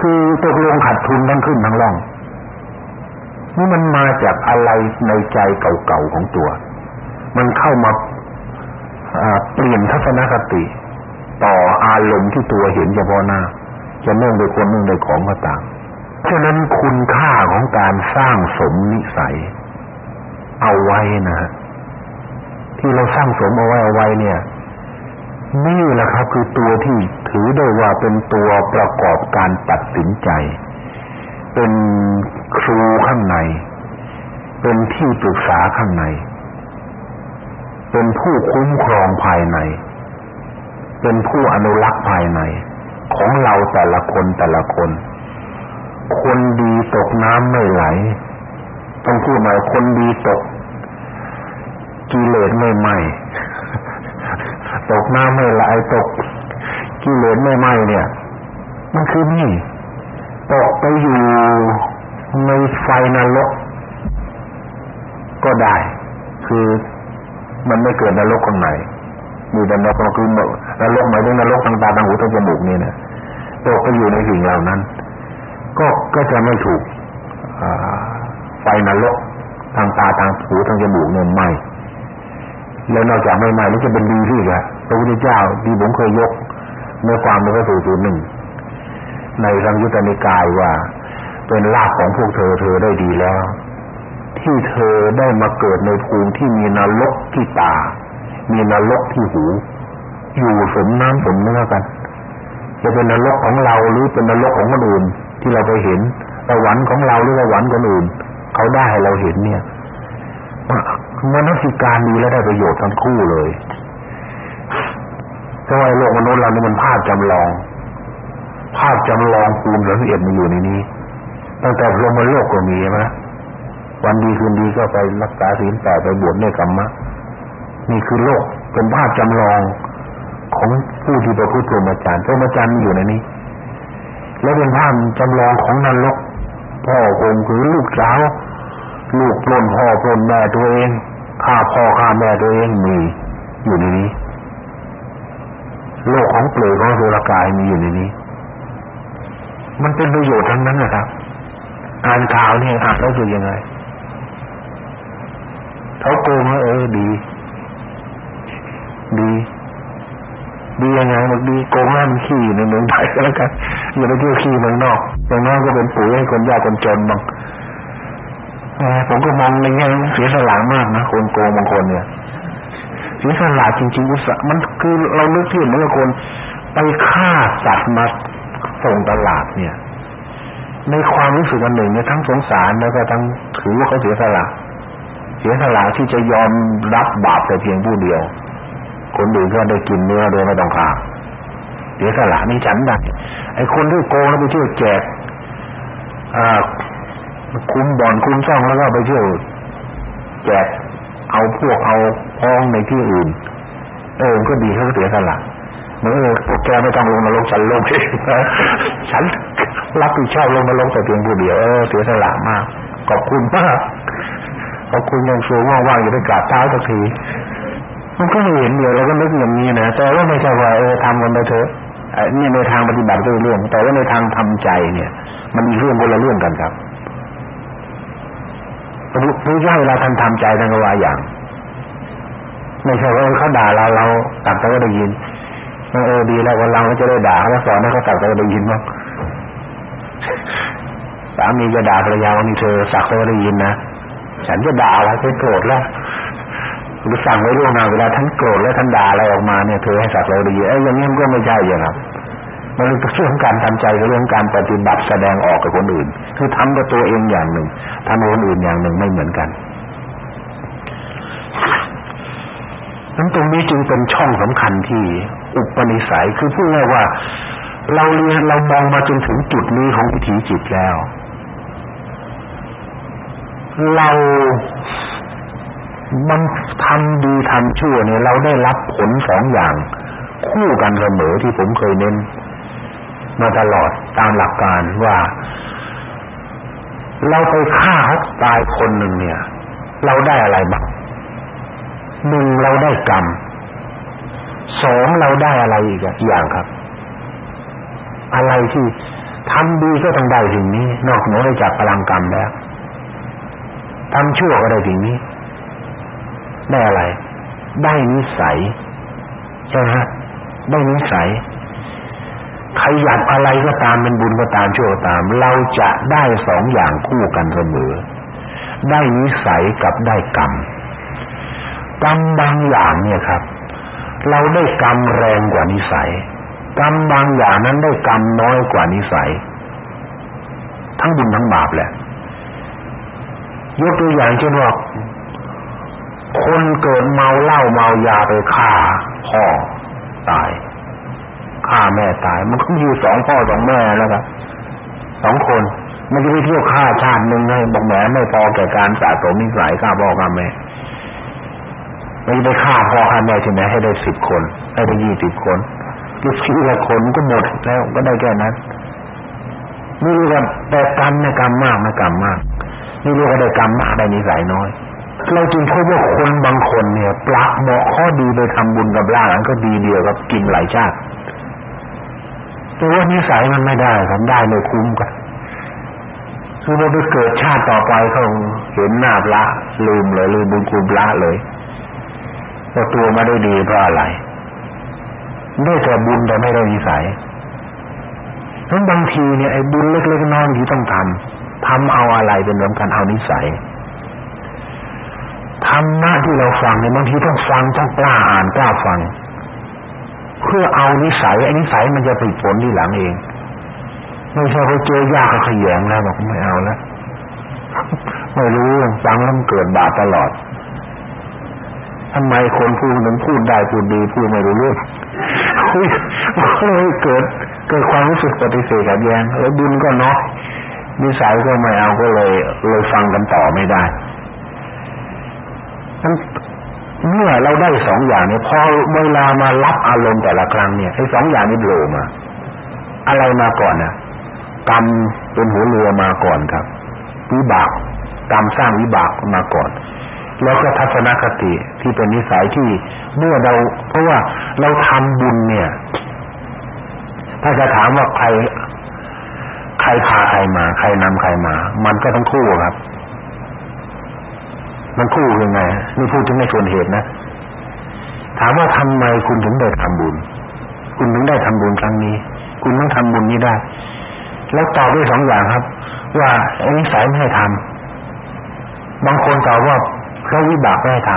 คือตกลงขาดทุนทั้งขึ้นทั้งล่องนี่มันมาจากอะไรในใจเก่าๆของตัว มันเข้ามาเปลี่ยนทัศนคติ ต่ออารมณ์ที่ตัวเห็นเฉพาะหน้า จะเนื่องโดยคนเนื่องโดยของก็ตามฉะนั้นคุณค่าของการสร้างสมนิสัย เอาไว้นะ ที่เราสร้างสมเอาไว้เอาไว้เนี่ยนี่แหละครับคือตัวที่ถือได้ว่าเป็นตัวประกอบการตัดสินใจ เป็นครูข้างใน เป็นที่ปรึกษาข้างใน เป็นผู้คุ้มครองภายใน เป็นผู้อนุรักษ์ภายใน ของเราแต่ละคนแต่ละคน คนดีตกน้ำไม่ไหล ต้องพูดหน่อยคนดีตก กิเลสไม่ไหมตกน้ำไม่ไหลตกกิเลสไม่ไหมเนี่ย มันคือนี่ตกไปอยู่ในไฟนรกก็ได้ คือมันไม่เกิดนรกข้างในมีแต่นรกคือนรกหมายถึงนรกทางตาทางหูทางจมูกนี่นะตกไปอยู่ในสิ่งเหล่านั้น ก็ก็จะไม่ถูกไฟนรกทางตาทางหูทางจมูกเนี่ยไหม แล้วนอกจากไม่ไหมนี่จะเป็นดีที่ละพระพุทธเจ้าที่ผมเคยยกเมื่อความในพระสูตรหนึ่งในสังยุตตนิกายว่า เป็นลาภของพวกเธอเธอได้ดีแล้ว ที่เธอได้มาเกิดในภูมิที่มีนรกที่ตา มีนรกที่หู อยู่สมน้ำสมเนื้อกันจะเป็นนรกของเราหรือเป็นนรกของคนอื่นที่เราไปเห็นสวรรค์ของเราหรือสวรรค์คนอื่น เขาได้ให้เราเห็นเนี่ย มนุษย์การดีและได้ประโยชน์ทั้งคู่เลยเพราะโลกมนุษย์เรานี่มันภาพจำลอง ภาพจำลองภูมิละเอียดมันอยู่ในนี้ ตั้งแต่ลงมาโลกก็มีไหมวันดีคืนดีก็ไปรักษาศีลแปดไปบวชในกรรมะนี่คือโลกเป็นภาพจำลองของผู้ที่ประพฤติพรหมจรรย์พรหมจรรย์อยู่ในนี้ แล้วเป็นภาพจำลองของนรกพ่อคงคือลูกสาว ลูกปล้นพ่อปล้นแม่ตัวเองฆ่าพ่อฆ่าแม่ตัวเองมีอยู่ในนี้โลกของเปลือยของสุรกายมีอยู่ในนี้ มันเป็นประโยชน์ทั้งนั้นนะครับอ่านข่าวนี่อ่านแล้วจะยังไงเขาโกงเออดี ดีดียังไงมันดีโกงแม่มันขี้ในเมืองไทยก็แล้วกันอย่าไปเที่ยวขี้เมืองนอกอย่างน้อยก็เป็นปุ๋ยให้คนยากคนจนบ้าง ผมก็มองในแง่เสียสละมากนะคนโกงบางคนเนี่ยเสียสละจริงๆอุตส่าห์มันคือเราเลือกที่เหมือนกับคนไปฆ่าสัตว์มาส่งตลาดเนี่ย ในความรู้สึกอันหนึ่งเนี่ยทั้งสงสารแล้วก็ทั้งถือว่าเขาเสียสละเสียสละที่จะยอมรับบาปแต่เพียงผู้เดียว คนอื่นก็ได้กินเนื้อโดยไม่ต้องฆ่าเสียสละนี่ฉันได้ไอ้คนที่โกงแล้วไปเที่ยวแจกอ่า คุ้มบ่อนคุ้มซ่องแล้วก็ไปเที่ยวแจกเอาพวกเอาพ้องในที่อื่น เออก็ดีเขาเสียสละเมื่อพวกแกไม่ต้องลงนรกฉันลงเองฉันรับผิดชอบลงนรกแต่เพียงผู้เดียวเออเสียสละมากขอบคุณมากขอบคุณยังสูงว่างๆอยู่ได้กราบเท้าสักทีมันก็เห็นเดียวเราก็นึกอย่างนี้นะแต่ว่าไม่ใช่ว่าเออทำกันไปเถอะนี่ในทางปฏิบัติก็เรื่อง แต่ว่าในทางทำใจเนี่ย มันมีเรื่องคนละเรื่องกันครับ รู้ย่าเวลาท่านทำใจท่านก็ว่าอย่างไม่ใช่ว่าเขาด่าเราเราตัดไปก็ได้ยินเออดีแล้ววันเราจะได้ด่าแล้วสอนให้เขาตัดไปก็ได้ยินบ้างสามีจะด่าภรรยาวันนี้เธอสักก็ได้ยินนะฉันจะด่าอะไรเธอโกรธแล้วหรือสั่งไว้ล่วงหน้าเวลาท่านโกรธแล้วท่านด่าอะไรออกมาเนี่ยเธอให้สักเราได้ยินไอ้อย่างนี้มันก็ไม่ใช่อย่างครับ มันเป็นเรื่องการทำใจกับเรื่องการปฏิบัติแสดงออกกับคนอื่น คือทำกับตัวเองอย่างหนึ่งทำกับคนอื่นอย่างหนึ่งไม่เหมือนกันนั้นตรงนี้จึงเป็นช่องสำคัญที่อุปนิสัยคือพูดง่ายว่า เราเรียนเรามองมาจนถึงจุดนี้ของวิถีจิตแล้ว เรามันทำดีทำชั่วเนี่ยเราได้รับผลสองอย่าง คู่กันเสมอที่ผมเคยเน้น มาตลอดตามหลักการว่า เราไปฆ่าเขาตายคนหนึ่งเนี่ย เราได้อะไรบ้างหนึ่งเราได้กรรมสองเราได้อะไรอีกอย่างครับ อะไรที่ทำดีก็ต้องได้สิ่งนี้ นอกเหนือจากพลังกรรมแล้วทำชั่วก็ได้สิ่งนี้ ได้อะไร ได้นิสัยใช่ไหมได้นิสัย ขยันอะไรก็ตามเป็นบุญก็ตามชั่วก็ตาม เราจะได้สองอย่างคู่กันเสมอ ได้นิสัยกับได้กรรมกรรมบางอย่างเนี่ยครับ เราได้กรรมแรงกว่านิสัยกรรมบางอย่างนั้นได้กรรมน้อยกว่านิสัย ทั้งบุญทั้งบาปแหละยกตัวอย่างเช่นว่าคนเกิดเมาเหล้าเมายาไปฆ่าพ่อตาย ฆ่าแม่ตาย มันก็มีสองพ่อสองแม่แล้วครับสองคนมันจะไปเที่ยวฆ่าชาติหนึ่งให้บอกแหมไม่พอแก่การสะสมนิสัยฆ่าพ่อฆ่าแม่มันจะไปฆ่าพ่อฆ่าแม่ใช่ไหมให้ได้สิบคนให้ได้ยี่สิบคนลูกชีละคนก็หมดแล้วก็ได้แค่นั้นนี่เรียกว่าแต่กรรมนี่ยกรรมมากนะกรรมมากนี่เรียกว่าได้กรรมมากได้นิสัยน้อยเราจึงพบว่าคนบางคนเนี่ยปลักเหมาะข้อดีไปทำบุญกับล่านั้นก็ดีเดียวกับกินหลายชาติ แต่ว่านิสัยมันไม่ได้ทำได้ไม่คุ้มกันคือพอไปเกิดชาติต่อไปเขาเห็นหน้าพระลืมเลยลืมบุญคุณพระเลยว่าตัวไม่ได้ดีเพราะอะไรได้แต่บุญแต่ไม่ได้นิสัยทั้งบางทีเนี่ยไอ้บุญเล็กๆน้อยๆที่ต้องทำทำเอาอะไรเป็นสำคัญเอานิสัยธรรมะที่เราฟังเนี่ยบางทีต้องฟังต้องกล้าอ่านกล้าฟัง เพื่อเอานิสัยไอ้นิสัยมันจะติดผลที่หลังเองไม่ใช่พอเจอยากก็ขยงแล้วบอกไม่เอาแล้วไม่รู้ฟังแล้วมันเกิดบาปตลอดทำไมคนพูดมันพูดได้พูดดีพูดไม่รู้เรื่องเลยเกิดเกิดความรู้สึกปฏิเสธกับแยงแล้วบุญก็น้อยนิสัยก็ไม่เอาก็เลยเลยฟังกันต่อไม่ได้ เมื่อเราได้สองอย่างเนี่ยพอเวลามารับอารมณ์แต่ละครั้งเนี่ยไอ้สองอย่างนี้โผล่มา อะไรมาก่อนนะกรรมเป็นหัวเรือมาก่อนครับวิบากกรรมสร้างวิบากมาก่อน แล้วก็ทัศนคติที่เป็นนิสัยที่เมื่อเรา เพราะว่าเราทำบุญเนี่ย ถ้าจะถามว่าใคร ใครพาใครมา ใครนำใครมา มันก็ต้องคู่ครับ มันคู่ยังไงนี่พูดถึงในส่วนเหตุนะ ถามว่าทำไมคุณถึงได้ทำบุญ คุณถึงได้ทำบุญครั้งนี้ คุณต้องทำบุญนี้ได้ แล้วตอบด้วยสองอย่างครับ ว่าไอ้นิสัยไม่ให้ทำบางคนตอบว่าเพราะวิบากไม่ให้ท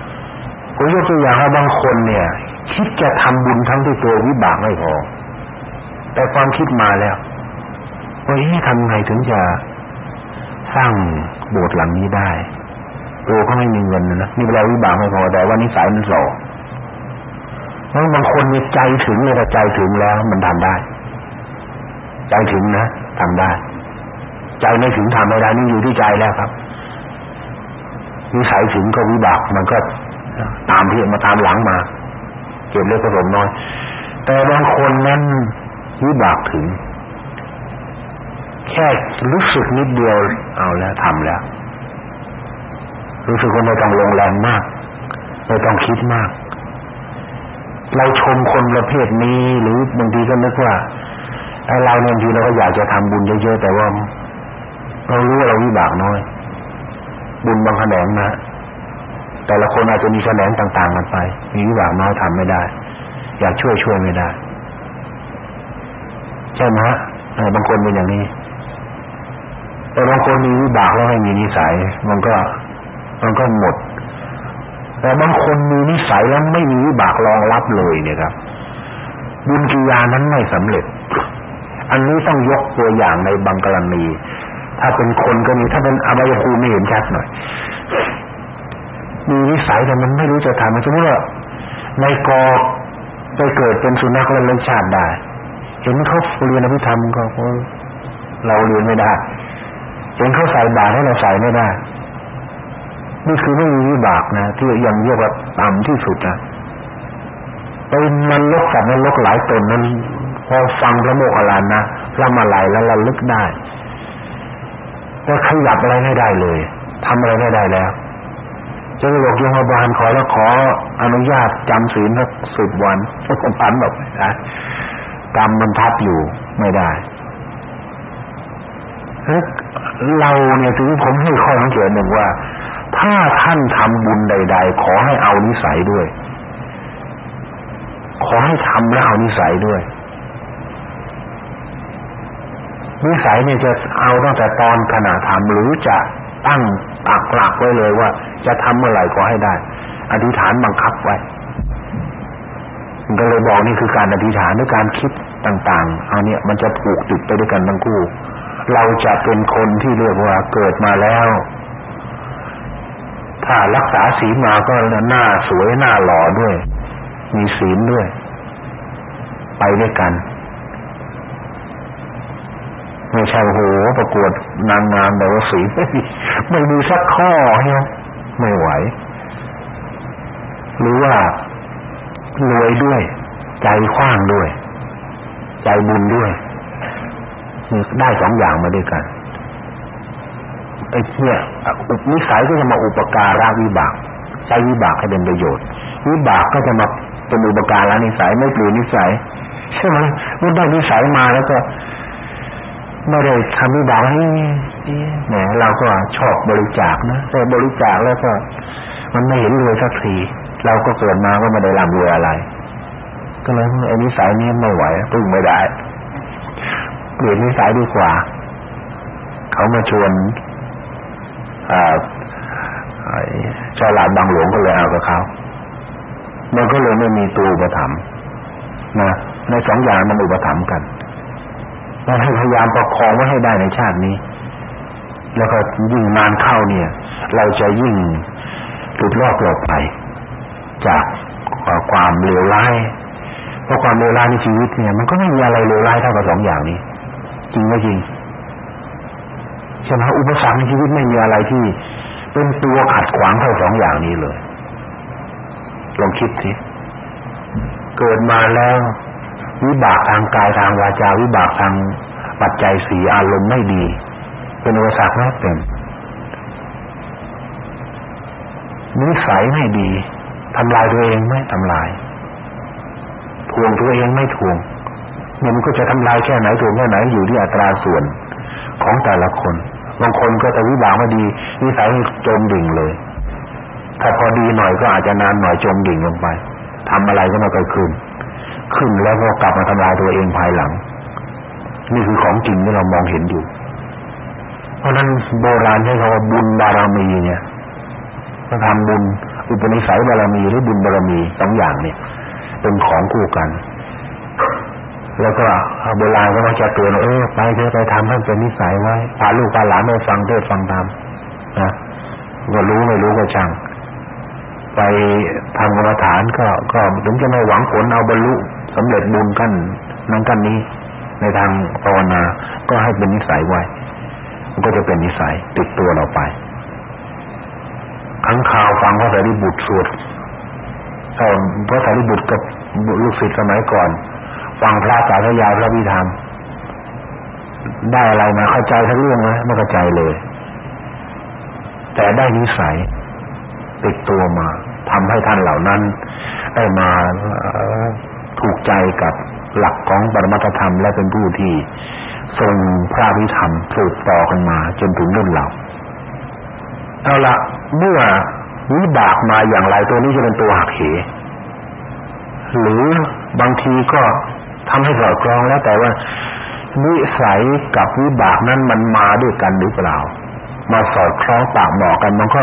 ำผมยกตัวอย่างว่าบางคนเนี่ย คิดจะทำบุญทั้งที่ตัววิบากไม่พอแต่ความคิดมาแล้วว่าเอ๊ะทำไงถึงจะ สร้างโบสถ์หลังนี้ได้ตัวก็ไม่มีเงินนะนี่เวลาวิบากไม่พอแต่ว่านิสัยมันหล่อเพราะบางคนมีใจถึงเลยแต่ใจถึงแล้วมันทำได้ ใจถึงนะทำได้ ใจไม่ถึงทำไม่ได้นี่อยู่ที่ใจแล้วครับนิสัยถึงก็วิบากมันก็ตามที่มาตามหลังมาเก็บเล็กผสมน้อย แต่บางคนนั้นวิบากถึง แค่รู้สึกนิดเดียวเอาแล้วทำแล้ว รู้สึกว่าไม่ต้องลงแรงมาก ไม่ต้องคิดมาก เราชมคนประเภทนี้หรือบางทีก็นึกว่าไอ้เราเนี่ยทีเราก็อยากจะทำบุญเยอะๆแต่ว่าเรารู้ว่าเราวิบากน้อย บุญบางแขนงนะแต่ละคนอาจจะมีแขนงต่าง ๆ กันไป มีวิบากน้อยทำไม่ได้ อยากช่วยช่วยไม่ได้ใช่ไหมบางคนเป็นอย่างนี้ แต่บางคนมีวิบากแล้วไม่มีนิสัย มันก็ มันก็หมด แต่บางคนมีนิสัยแล้วไม่มีวิบากรองรับเลยเนี่ยครับ บุญกิยานั้นไม่สำเร็จ อันนี้ต้องยกตัวอย่างในบางกรณีถ้าเป็นคนก็มีถ้าเป็นอบายภูมิเห็นชัดหน่อย มีนิสัยแต่มันไม่รู้จะทำมันสมมติว่าในกอไปเกิดเป็นสุนัขแล้วเลิกชาติได้ เห็นเขาเรียนอภิธรรมก็เราเรียนไม่ได้ เห็นเขาใส่บาตรให้เราใส่ไม่ได้นี่คือไม่มีวิบากนะ ที่ยังเรียกว่าต่ำที่สุดนะไปมันลกสัตว์นลกหลายตนนั้นพอฟังพระโมคคัลลานะพระมาลัยแล้วระลึกได้ก็ขยับอะไรไม่ได้เลยทำอะไรไม่ได้แล้วจะบอกยมบาลขอแล้วขออนุญาตจำศีลสักสิบวันสักพันแบบนะกรรมมันทับอยู่ไม่ได้ เราเนี่ยถึงผมให้ข้อสังเกตหนึ่งว่า ถ้าท่านทำบุญใด ๆ ขอให้เอานิสัยด้วย ขอให้ทำแล้วเอานิสัยด้วย นิสัยเนี่ยจะเอาตั้งแต่ตอนขณะทำหรือจะตั้งปักหลักไว้เลยว่า จะทำเมื่อไหร่ก็ให้ได้ อธิษฐานบังคับไว้ก็เลยบอกนี่คือการอธิษฐานด้วยการคิดต่าง ๆ อันนี้มันจะผูกติดไปด้วยกันทั้งคู่ เราจะเป็นคนที่เรียกว่าเกิดมาแล้ว ถ้ารักษาศีลมาก็หน้าสวยหน้าหล่อด้วย มีศีลด้วย ไปด้วยกัน ไม่ใช่โหประกวดนางงามแต่ว่าสีไม่มีไม่มีสักข้อใช่ไหมไม่ไหว หรือว่ารวยด้วย ใจกว้างด้วย ใจบุญด้วย ได้สองอย่างมาด้วยกันไอ้เนี่ยอุปนิสัยก็จะมาอุปการะวิบาก ใช้วิบากให้เป็นประโยชน์ วิบากก็จะมาเป็นอุปการะนิสัยไม่เปลี่ยนนิสัยใช่ไหมเมื่อได้นิสัยมาแล้วก็ไม่ได้ทำวิบากให้แหมเราก็ชอบบริจาคนะแต่บริจาคแล้วก็ มันไม่เห็นรวยสักทีเราก็เกิดมาก็ไม่ได้ร่ำรวยอะไร ก็เลยไอ้นิสัยนี้ไม่ไหวพึ่งไม่ได้ เปลี่ยนนิสัยดีกว่า เขามาชวนอ่าชาลาดบางหลวงก็เลยเอากับเขา มันก็เลยไม่มีตัวอุปถัมภ์นะในสองอย่างมันอุปถัมภ์กันเราให้พยายามประคองไว้ให้ได้ในชาตินี้ แล้วก็ยิ่งนานเข้าเนี่ย เราจะยิ่งหลุดรอดปลอดภัยจากความเลวร้ายเพราะความเลวร้ายในชีวิตเนี่ย มันก็ไม่มีอะไรเลวร้ายเท่ากับสองอย่างนี้ จริงไหมจริงใช่ไหมอุปสรรคในชีวิตไม่มีอะไรที่ เป็นตัวขัดขวางเท่าสองอย่างนี้เลย ลองคิดสิเกิดมาแล้ว วิบากทางกายทางวาจาวิบากทางปัจจัยสีอารมณ์ไม่ดี เป็นอุปสรรคไหมเป็นนิสัยไม่ดีทำลายตัวเองไม่ทำลายทวงตัวเองไม่ทวง มันก็จะทำลายแค่ไหนทวแค่ไหนอยู่ที่อัตราส่วนของแต่ละคนบางคนก็จะวิบากม่ดีนิสัยจมดิ่งเลย ถ้าพอดีหน่อยก็อาจจะนานหน่อยจมดิ่งลงไปทำอะไรก็ไม่เกิดขึ้น ขึ้นแล้วก็กลับมาทำลายตัวเองภายหลัง นี่คือของจริงที่เรามองเห็นอยู่ เพราะนั้นโบราณใช้คำว่าบุญบารมีเนี่ยถ้าทำบุญอุปนิสัยบารมีหรือบุญบารมีสองอย่างเนี่ย เป็นของคู่กัน แล้วก็โบราณก็มักจะเตือนเออไปเถอะไปทำให้เป็นนิสัยไว้พาลูกพาหลานไปฟังเทศฟังธรรมนะก็รู้ไม่รู้ก็ช่างไปทำกรรมฐานก็ก็ถึงจะไม่หวังผลเอาบรรลุสำเร็จบุญกันนั้นกันนี้ ในทางภาวนา ก็ให้เป็นนิสัยไว้มันก็จะเป็นนิสัยติดตัวเราไปครั้งข่าวฟังพระสารีบุตรสวดตอนพระสารีบุตรกับลูกศิษย์สมัยก่อน ฟังพระจาระยายพระวิธรรมได้อะไรมาเข้าใจทั้งเรื่องไหมไม่เข้าใจเลย แต่ได้นิสัยติดตัวมาทำให้ท่านเหล่านั้น ได้มาถูกใจกับหลักของปรมัตธรรมและเป็นผู้ที่ทรงพระวิธรรมสืบต่อกันมาจนถึงรุ่นเราเอาละเมื่อวิบากมาอย่างไรตัวนี้จะเป็นตัวหักเหหรือบางทีก็ ทำให้สอดคล้องแล้วแต่ว่านิสัยกับวิบากนั้นมันมาด้วยกันหรือเปล่า มาสอดคล้องปากหมอกันมันก็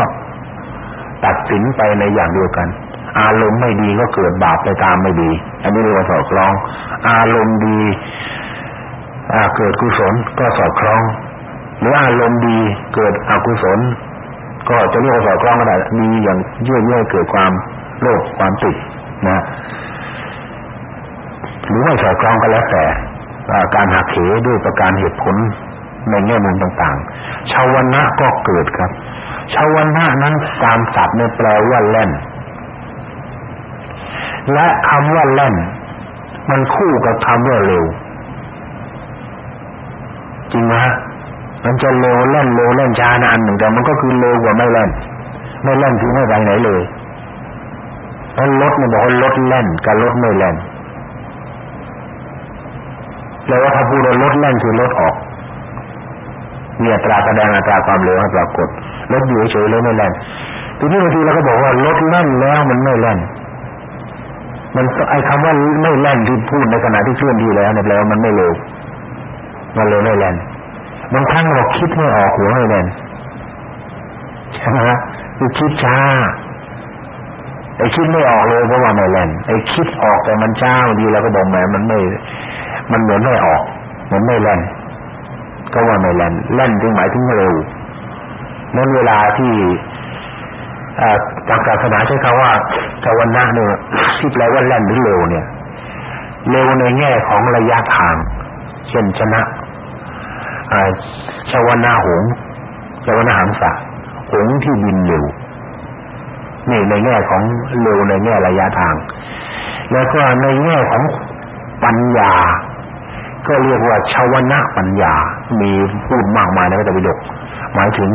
ตัดสินไปในอย่างเดียวกัน อารมณ์ไม่ดีก็เกิดบาปไปตามไม่ดี อันนี้เรียกว่าสอดคล้อง อารมณ์ดีเกิดกุศลก็สอดคล้อง หรืออารมณ์ดีเกิดอกุศล ก็จะเรียกว่าสอดคล้องก็ได้มีอย่างยั่วเย่เกิดความโลภความติดนะ หรือไม่สอดคล้องก็แล้วแต่การหักเหด้วยประการเหตุผลในแง่มุมต่างๆชาวนะก็เกิดครับชาวนะนั้นตามศัพท์เนี่ยแปลว่าแล่น และคำว่าแล่น มันคู่กับคำว่าเร็ว จริงไหมมันจะเร็วเล่นเร็วเล่นช้านะอันหนึ่งแต่มันก็คือเร็วกว่าไม่เล่น ไม่เล่นคือไม่ไปไหนเลยแล้วรถเนี่ยบอกว่ารถเล่นกับรถไม่เล่น แล้วว่าถ้าพูดว่ารถเล่นคือรถออกเนี่ยตราแสดงอัตราความเร็วให้ปรากฏรถอยู่เฉยๆเลยไม่แล่นทีนี้บางทีเราก็บอกว่ารถแล่นแล้วมันไม่แล่นมันไอ้คำว่าไม่แล่นที่พูดในขณะที่เคลื่อนที่แล้วเนี่ยแปลว่ามันไม่เร็วมันเลยไม่แล่นบางครั้งเราคิดไม่ออกหัวไม่แล่นใช่ไหมคือคิดช้าไอ้คิดไม่ออกเลยเพราะว่าไม่แล่นไอ้คิดออกแต่มันช้าดีแล้วก็บอกแหมมันไม่ มันเหมือนไม่ออกเหมือนไม่แล่นก็ว่าไม่แล่นแล่นจึงหมายถึงเร็วนั้นเวลาที่ทางศาสนาใช้คำว่าภาวนาเนี่ยที่แปลว่าแล่นหรือเร็วเนี่ย เร็วในแง่ของระยะทาง เช่นชนะชาวนาหงชาวนาหังสะหงที่บินเร็วนี่ในแง่ของเร็วในแง่ระยะทาง แล้วก็ในแง่ของปัญญา ก็เรียกว่าชาวนะปัญญา มีพูดมากมายในพระไตรปิฎกหมายถึง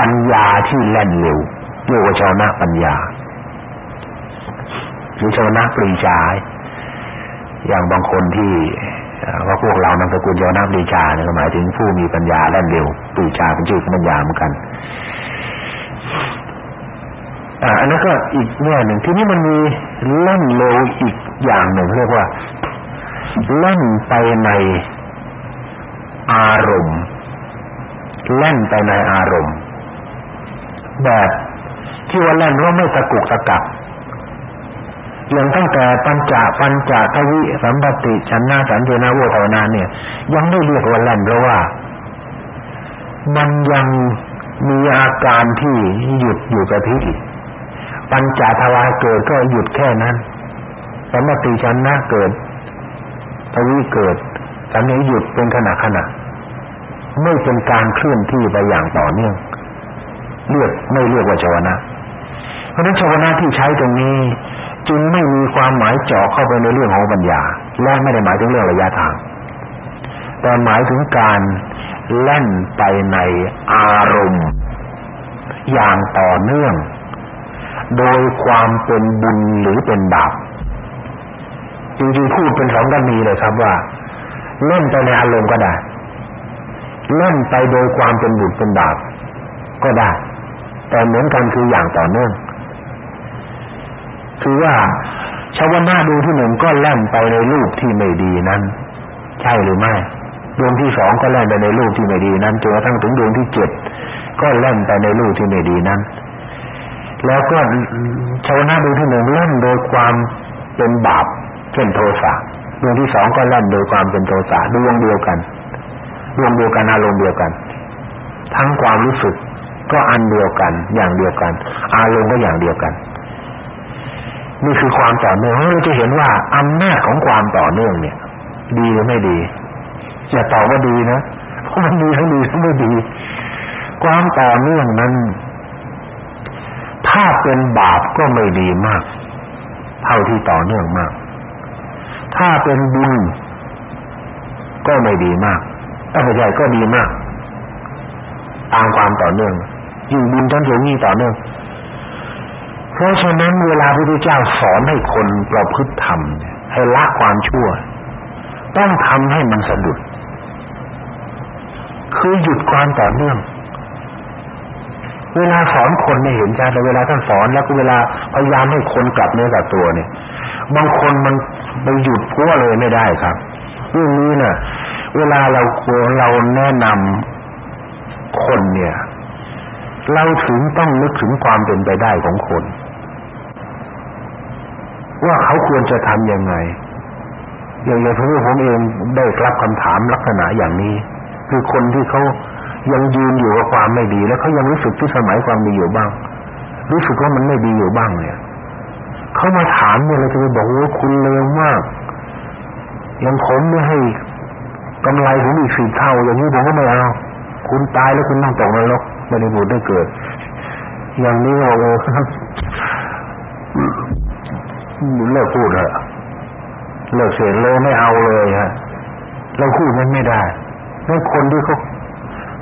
ปัญญาที่แล่นเร็วเรียกว่าชาวนะปัญญาหรือชาวนะปรีชาอย่างบางคนที่ว่าพวกเรานามสกุลชาวนะปรีชาเนี่ยหมายถึงผู้มีปัญญาแล่นเร็วปรีชาเป็นชื่อของปัญญาเหมือนกันอ่าอันนั้นก็อีกแง่หนึ่งที่นี่มันมีเล่นเร็วอีกอย่างหนึ่งเรียกว่า เล่นไปในอารมณ์แล่นไปในอารมณ์ แบบที่ว่าแล่นว่าไม่ตะกุกตะกักอย่างตั้งแต่ปัญจปัญจทวิสัมปติชันนาสันเจนาโวภาวนาเนี่ย ยังไม่เรียกว่าแล่นเพราะว่า มันยังมีอาการที่หยุดอยู่กับที่ปัญจทวาเกิดก็หยุดแค่นั้นสัมปติชันนาเกิด ทวิเกิดสันนี้หยุดเป็นขณะขณะไม่เป็นการเคลื่อนที่ไปอย่างต่อเนื่องเรียกไม่เรียกว่าชาวนะ เพราะฉะนั้นชาวนะที่ใช้ตรงนี้ จึงไม่มีความหมายเจาะเข้าไปในเรื่องของปัญญา และไม่ได้หมายถึงเรื่องระยะทาง แต่หมายถึงการแล่นไปในอารมณ์ อย่างต่อเนื่อง โดยความเป็นบุญหรือเป็นบาป จริงๆพูดเป็นสองกรณีเลยครับว่าเล่นไปในอารมณ์ก็ได้เล่นไปโดยความเป็นบุญเป็นบาปก็ได้ แต่เหมือนกันคืออย่างต่อเนื่องคือว่าชาวนาดูที่หนึ่งก็แล่นไปในรูปที่ไม่ดีนั้น ใช่หรือไม่ดวงที่สองก็แล่นไปในรูปที่ไม่ดีนั้นจนกระทั่งถึงดวงที่เจ็ดก็แล่นไปในรูปที่ไม่ดีนั้น แล้วก็ชาวนาดูที่หนึ่งเล่นโดยความเป็นบาป เช่นโทสะดวงที่สองก็เล่นโดยความเป็นโทสะดวงเดียวกันดวงเดียวกันอารมณ์เดียวกัน ทั้งความรู้สึกก็อันเดียวกัน อย่างเดียวกัน อารมณ์ก็อย่างเดียวกัน นี่คือความต่อเนื่องเราจะเห็นว่าอำนาจของความต่อเนื่องเนี่ย ดีหรือไม่ดีอย่าตอบว่าดีนะเพราะมันดีทั้งดีทั้งไม่ดี ความต่อเนื่องนั้น ถ้าเป็นบาปก็ไม่ดีมาก เท่าที่ต่อเนื่องมาก ถ้าเป็นบุญก็ไม่ดีมากถ้าไม่ใช่ก็ดีมากตามความต่อเนื่องอยิ่บุญทั้งเดียวนี้ต่อเนื่องเพราะฉะนั้นเวลาพระพุทธเจ้าสอนให้คนประพฤติธรรมให้ละความชั่ว ต้องทำให้มันสะดุด คือหยุดความต่อเนื่อง เวลาสอนคนเนี่ยเห็นชัดแต่เวลาท่านสอนแล้วก็เวลาพยายามให้คนกลับเนื้อกลับตัวเนี่ย บางคนมันไปหยุดพัวเลยไม่ได้ครับเรื่องนี้น่ะ เวลาเราเราแนะนำคนเนี่ย เราถึงต้องนึกถึงความเป็นไปได้ของคน ว่าเขาควรจะทำยังไง อย่างอย่างผมผมเองได้รับคำถามลักษณะอย่างนี้ คือคนที่เขายังยืนอยู่กับความไม่ดี แล้วเขายังรู้สึกที่สมัยความดีอยู่บ้าง รู้สึกว่ามันไม่ดีอยู่บ้างเนี่ย เขามาถามเนี่ยเราจะไปบอกว่าคุณเลวมาก ยังผมไม่ให้กำไรผมอีกสิบเท่าอย่างนี้ผมก็ไม่เอา คุณตายแล้วคุณต้องตกนรกไม่ได้บุญได้เกิด อย่างนี้โอ้โหเลิกพูดเถอะเลิกเสียเลยไม่เอาเลยฮะเราพูดนั้นไม่ได้ให้คนที่เขา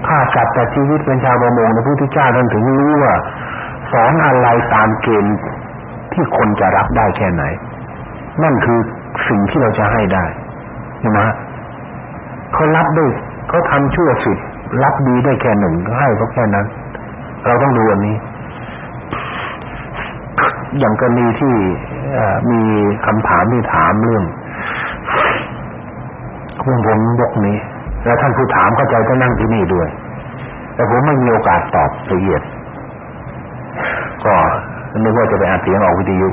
ฆ่าสัตว์แต่ชีวิตเป็นชาวประมงในพุทธเจ้าท่านถึงรู้ว่า สอนอะไรตามเกณฑ์ ที่คนจะรับได้แค่ไหน นั่นคือสิ่งที่เราจะให้ได้ใช่ไหมเขารับได้เขาทำชั่วสิบรับดีได้แค่หนึ่งก็ให้เขาแค่นั้น เราต้องดูอันนี้ อย่างกรณีที่มีคำถามที่ถามเรื่องคุณผมยกนี้ แล้วท่านผู้ถามเข้าใจก็นั่งที่นี่ด้วย แต่ผมไม่มีโอกาสตอบละเอียด นึกว่าจะไปอ่านเสียงออกวิทยุ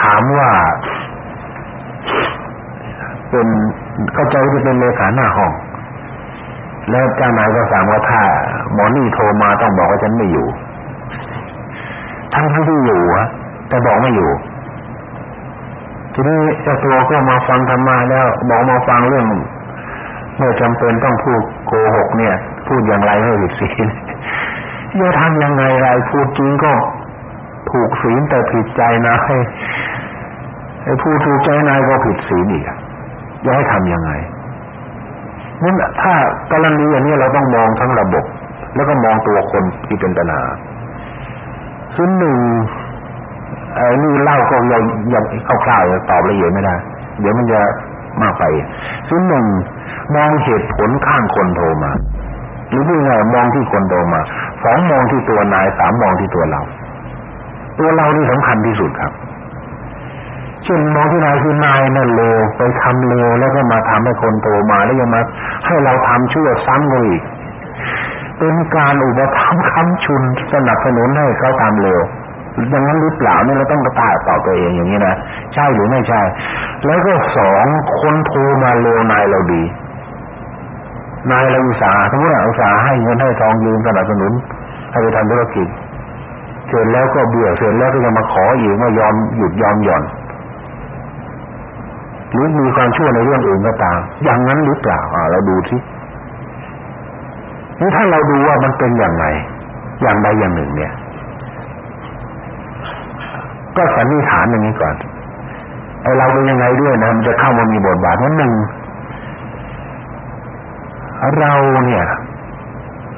ถามว่า เป็นเข้าใจว่าจะเป็นเลขาหน้าห้อง แล้วเจ้านายก็สั่งว่าถ้าหมอนี่โทรมาต้องบอกว่าฉันไม่อยู่ ทั้งทั้งที่อยู่อะแต่บอกไม่อยู่ทีนี้เจ้าตัวก็มาฟังธรรมะแล้วบอกมาฟังเรื่องเมื่อจำเป็นต้องพูดโกหกเนี่ย พูดอย่างไรให้ผิดศีลจะทำยังไงไรพูดจริงก็ ถูกศีลแต่ผิดใจนายไอ้ผู้ถูกใจนายก็ผิดศีลอีกจะให้ทำยังไงนั่นถ้ากรณีอย่างนี้เราต้องมองทั้งระบบ แล้วก็มองตัวคนที่เป็นปัญหาซึ่งหนึ่งไอ้นี่เล่าก็ยังยังคร่าวๆตอบละเอียดไม่ได้เดี๋ยวมันจะมากไปซึ่งหนึ่งมองเหตุผลข้างคนโทรมาหรือว่าไงมองที่คนโทรมาสองมองที่ตัวนายสามมองที่ตัวเรา ตัวเรานี่สำคัญที่สุดครับเช่นมองที่นายคือนายนั่นเลวไปทำเลวแล้วก็มาทำให้คนโตมาแล้วยังมาให้เราทำชั่วซ้ำกันอีกเป็นการอุปถัมภ์ค้ำชุนสนับสนุนให้เขาทำเลวอย่างนั้นหรือเปล่านี่เราต้องกระตายต่อตัวเองอย่างนี้นะใช่หรือไม่ใช่ แล้วก็สองคนโทรมาเลวนายเราดีนายเราอุตสาห์ทั้งหมดอุตสาห์ให้เงินให้ทองยืมสนับสนุนให้ไปทำธุรกิจ สร็จแล้วก็เบื่อเสร็จแล้วก็ยังมาขออีกไม่ยอมหยุดยอมหย่อนหรือมีความชั่วในเรื่องอื่นก็ตามอย่างนั้นหรือเปล่าอ่าเราดูที่นี่ถ้าเราดูว่ามันเป็นอย่างไรอย่างใดอย่างหนึ่ง เนี่ย ก็สันนิษฐานอย่างนี้ก่อนไอเราเป็นยังไงด้วยนะมันจะเข้ามามีบทบาทนั้นหนึ่งเราเนี่ย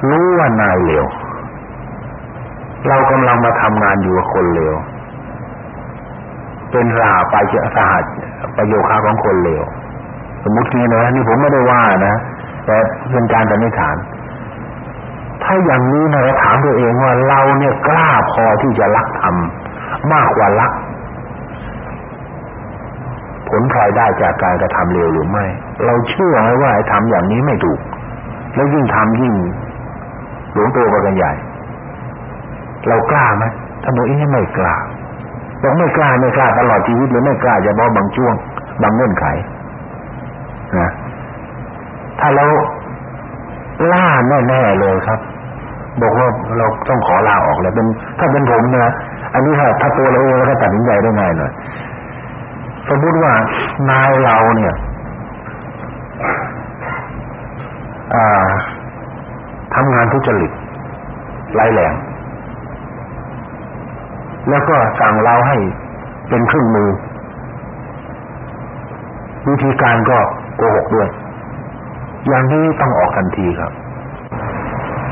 รู้ว่านายเลว เรากำลังมาทำงานอยู่กับคนเลวเป็นราไปเจสหัสประโยคาของคนเลวสมมตินี้นะนี่ผมไม่ได้ว่านะแต่เป็นการสันนิษฐาน ถ้าอย่างนี้นะถามตัวเองว่าเราเนี่ยกล้าพอที่จะรักทำมากกว่ารัก ผลพลอยได้จากการกระทำเร็วหรือไม่ เราเชื่อไหมว่าไอ้ทำอย่างนี้ไม่ถูก แล้วยิ่งทำยิ่งหลวงตัวกันใหญ่ เรากล้าไหมท่านบอกเอ๊ะไม่กล้าบอกไม่กล้าไม่กล้าตลอดชีวิตเลยไม่กล้าจะบอกบางช่วง บางเงื่อนไขนะถ้าเราล่าแน่ๆเลยครับ บอกว่าเราต้องขอลาออกเลยเป็นถ้าเป็นผมนะอันนี้ถ้าถ้าตัวเราเองเราก็ตัดสินใจได้ง่ายหน่อยสมมติว่านายเราเนี่ยทำงานทุจริตไร้แรง แล้วก็สั่งเราให้เป็นเครื่องมือ วิธีการก็โกหกด้วย อย่างนี้ต้องออกทันทีครับ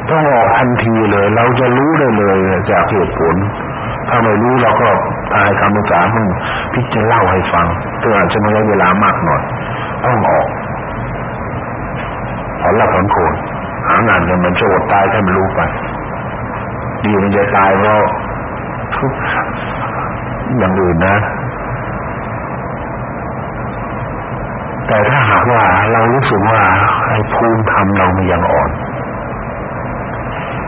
ต้องออกทันทีเลย เราจะรู้ได้เลยจากเหตุผล ถ้าไม่รู้เราก็ทายคำภาษามึงพิจารเล่าให้ฟังเพื่อาจจะไม่ได้เวลามากหน่อย ต้องออกผลละผลโคนหางานกันมันจะอดตายถ้ามันรู้ไป ดีมันจะตายเพราะ อย่างอื่นนะ แต่ถ้าหากว่าเรารู้สึกว่าไอ้ภูมิธรรมเรามันยังอ่อน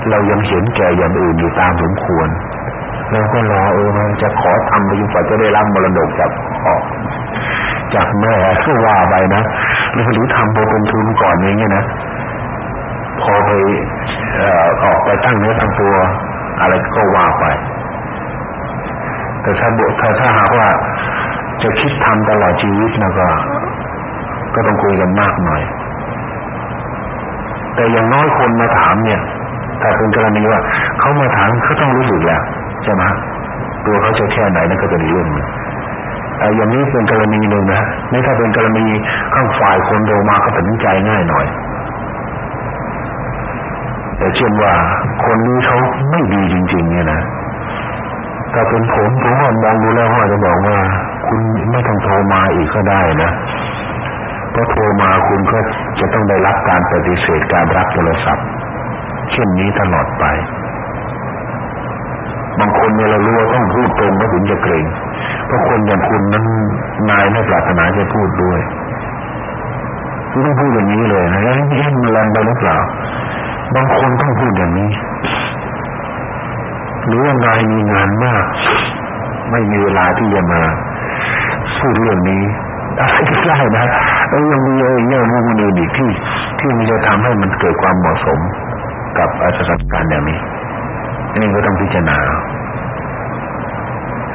เรายังเห็นแก่อย่างอื่นอยู่ตามสมควรเราก็รอเออมันจะขอทำไปจนกว่าจะได้รับมรดกจากออกจากแม่ก็ว่าไปนะหรือทำโปเป็นทุนก่อนอย่างเงี้ยนะ พอไปออกไปตั้งเนื้อตั้งตัว อะไรก็ว่าไป แต่ถ้าบถ้าถ้าหากว่าจะคิดทำตลอดชีวิตนะก็ ก็ต้องคุยกันมากหน่อย แต่อย่างน้อยคนมาถามเนี่ย ถ้าเป็นกรณีว่าเขามาถามเขาต้องรู้สึกแหละใช่ไหมตัวเขาจะแค่ไหนนั่นก็จะมีเรื่องอย่างนี้เป็นกรณีหนึ่งนะนี่ถ้าเป็นกรณีข้างฝ่ายคนโดมาก็ตัดสินใจง่ายหน่อย แต่เช่นว่าคนนี้เขาไม่ดีจริง ๆ เนี่ยนะ ถ้าเป็นผมผมว่ามองดูแล้วว่าจะบอกว่า คุณไม่ต้องโทรมาอีกก็ได้นะเพราะโทรมาคุณก็จะต้องได้รับการปฏิเสธการรับโทรศัพท์ เช่นนี้ตลอดไป บางคนเนี่ยเรารู้ว่าต้องพูดตรงก็ถึงจะเกรงเพราะคนอย่างคุณนั้นนายไม่ปรารถนาจะพูดด้วยคุณต้องพูดอย่างนี้เลยนะแล้วนี่มันแรงไปหรือเปล่าบางคนต้องพูดอย่างนี้ หรือว่านายมีงานมาก ไม่มีเวลาที่จะมาพูดเรื่องนี้อะไรก็ได้นะแล้วยังมีเรื่องมุมอื่นอีกที่ที่มันจะทำให้มันเกิดความเหมาะสมกับสถานการณ์อย่างนี้นี่ก็ต้องพิจารณา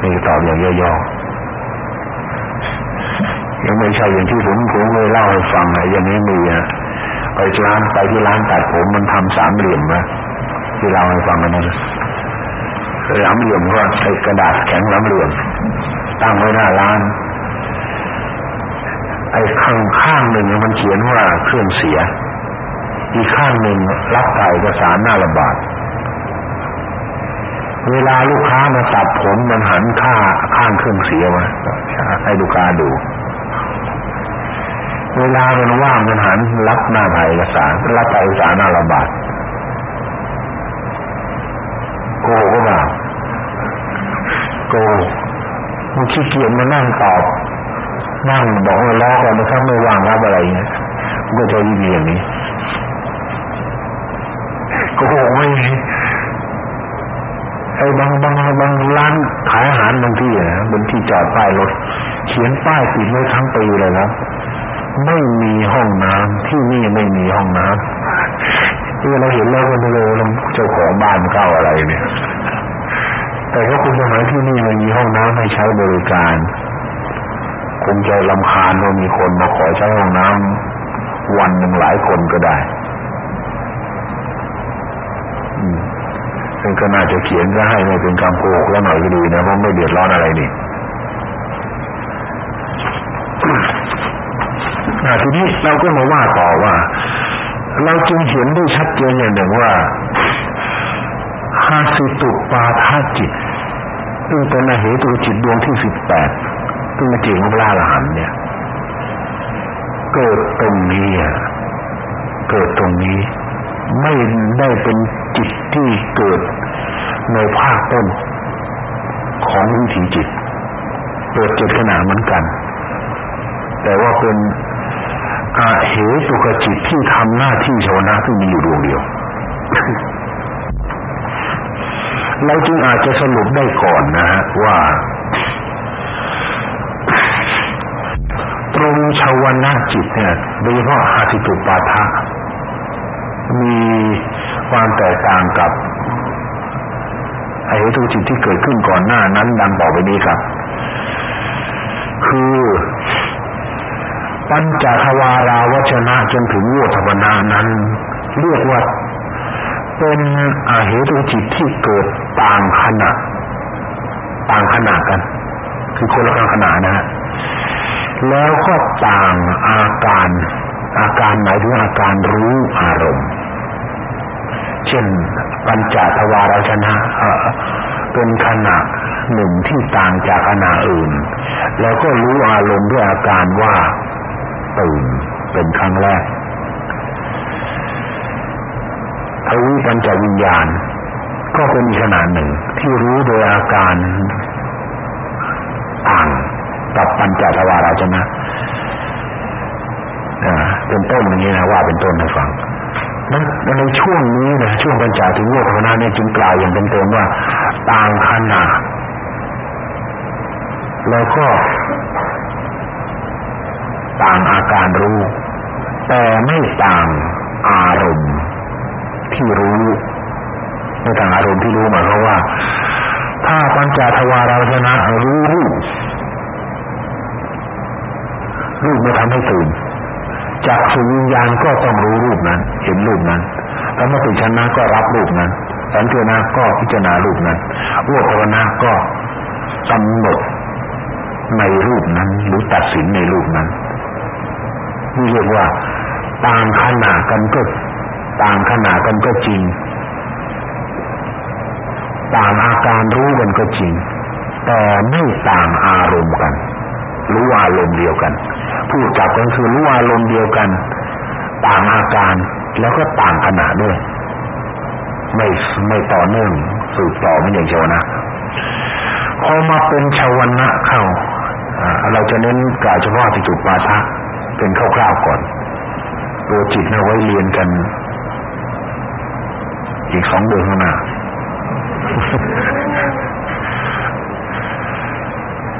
นี่ตอบอย่างย่อๆยังไม่ใช่อย่างที่ผมผมเคยเล่าให้ฟังไงอย่างนี้มีอะไปร้านไปที่ร้านตัดผมมันทำสามเหลี่ยมนะที่เราให้ฟังกันนะ สามเหลี่ยมก็ใช้กระดาษแข็งสามเหลี่ยมตั้งไว้หน้าร้าน ไอ้ข้างข้างหนึ่งมันเขียนว่าเครื่องเสีย อีกข้างหนึ่งรับถ่ายเอกสารหน้าระบาดเวลาลูกค้ามาตัดผมมันหันข้าข้างเครื่องเสียมาให้ลูกค้าดู เวลามันว่างมันหันรับหน้าถ่ายเอกสารรับถ่ายเอกสารหน้าระบาดโกหก็มา โกมันขี้เกียจมานั่งตอบนั่งบอกว่าล้อกันมันถ้าไม่ว่างรับอะไรเงี้ยมันก็จะยิ่งอย่างนี้โกไม่ไอ้บางบางบางร้านขายอาหารบางที่นะบนที่จอดป้ายรถเขียนป้ายติดไว้ทั้งปีเลยนะไม่มีห้องน้ำที่นี่ไม่มีห้องน้ำที่เราเห็นแล้วก็ไม่รู้เจ้าของบ้านเข้าอะไรเนี่ย แต่ถ้าคุณจะหาที่นี่ไม่มีห้องน้ำให้ใช้บริการคงจะลำคาญว่ามีคนมาขอใช้ห้องน้ำวันหนึ่งหลายคนก็ได้ซึ่งก็น่าจะเขียนก็ให้ไม่เป็นคำโกหกแล้วหน่อยก็ดีนะเพราะไม่เดือดร้อนอะไรนี่ทีนี้เราก็มาว่าต่อว่า เราจึงเห็นได้ชัดเจนอย่างหนึ่งว่าาสิตุปาทาจิตซึ่งเป็นอเหตุจิตดวงที่สิบแปดซึ่งเป็นจิตของพระอรหันต์เนี่ยเกิดตรงนี้เกิดตรงนี้ ไม่ได้เป็นจิตที่เกิดในภาคต้นของวิถีจิตเกิดเจตขณะเหมือนกัน แต่ว่าเป็นอาเหตุกจิตที่ทำหน้าที่ชาวนาที่มีอยู่ดวงเดียว เราจึงอาจจะสรุปได้ก่อนนะฮะว่า ตรงชาวนาจิตเนี่ยโดยเฉพาะหาติตุปาทะมีความแตกต่างกับไอ้ทุกจิตที่เกิดขึ้นก่อนหน้านั้นดังต่อไปนี้ครับ คือ ปัญจทวาราวจนะจนถึงโวทวนานั้น เรียกว่า เป็นอาเหตุจิตที่เกิดต่างขณะต่างขณะกัน คือคนละขณะนะแล้วก็ต่างอาการ อาการหมายถึงอาการรู้อารมณ์ เช่นปัญจทวารชนะเป็นขณะหนึ่งที่ต่างจากขณะอื่น แล้วก็รู้อารมณ์ด้วยอาการว่าตื่นเป็นครั้งแรก ทวิปัญจวิญญาณ ก็เป็นขนาดหนึ่งที่รู้โดยอาการต่างกับปัญจทวาราชนะเป็นต้นอย่างนี้นะว่าเป็นต้นให้ฟังนั้นในช่วงนี้นะช่วงปัญจถึงโลกภาวนาเนี่ยจึงกล่าวอย่างเป็นต้นว่าต่างขนาดแล้วก็ต่างอาการรู้ แต่ไม่ต่างอารมณ์ ที่รู้ไม่ต่างอารมณ์ที่รู้หมายความว่า ถ้าปัญจทวาราวชนะรู้รูปรูปไม่ทำให้ตื่นจากสุวิญญาณก็ต้องรู้รูปนั้น เห็นรูปนั้นแล้วมติชนะก็รับรูปนั้นสันเทนะก็พิจารณารูปนั้นวัวภาวนาก็กำหนดในรูปนั้น หรือตัดสินในรูปนั้นนี่เรียกว่าตางขนาดกันก็ ต่างขนาดกันก็จริง ต่างอาการรู้กันก็จริง แต่ไม่ต่างอารมณ์กัน รู้อารมณ์เดียวกันพูดจับกันคือรู้อารมณ์เดียวกัน ต่างอาการแล้วก็ต่างขนาดด้วย ไม่ไม่ต่อเนื่องสืบต่อไม่อย่างเดียวนะพอมาเป็นชาวนะเข้าเราจะเน้นกล่าวเฉพาะที่จุปาทะเป็นคร่าวๆก่อน ตัวจิตเอาไว้เรียนกัน อีกสองเดือนข้างหน้า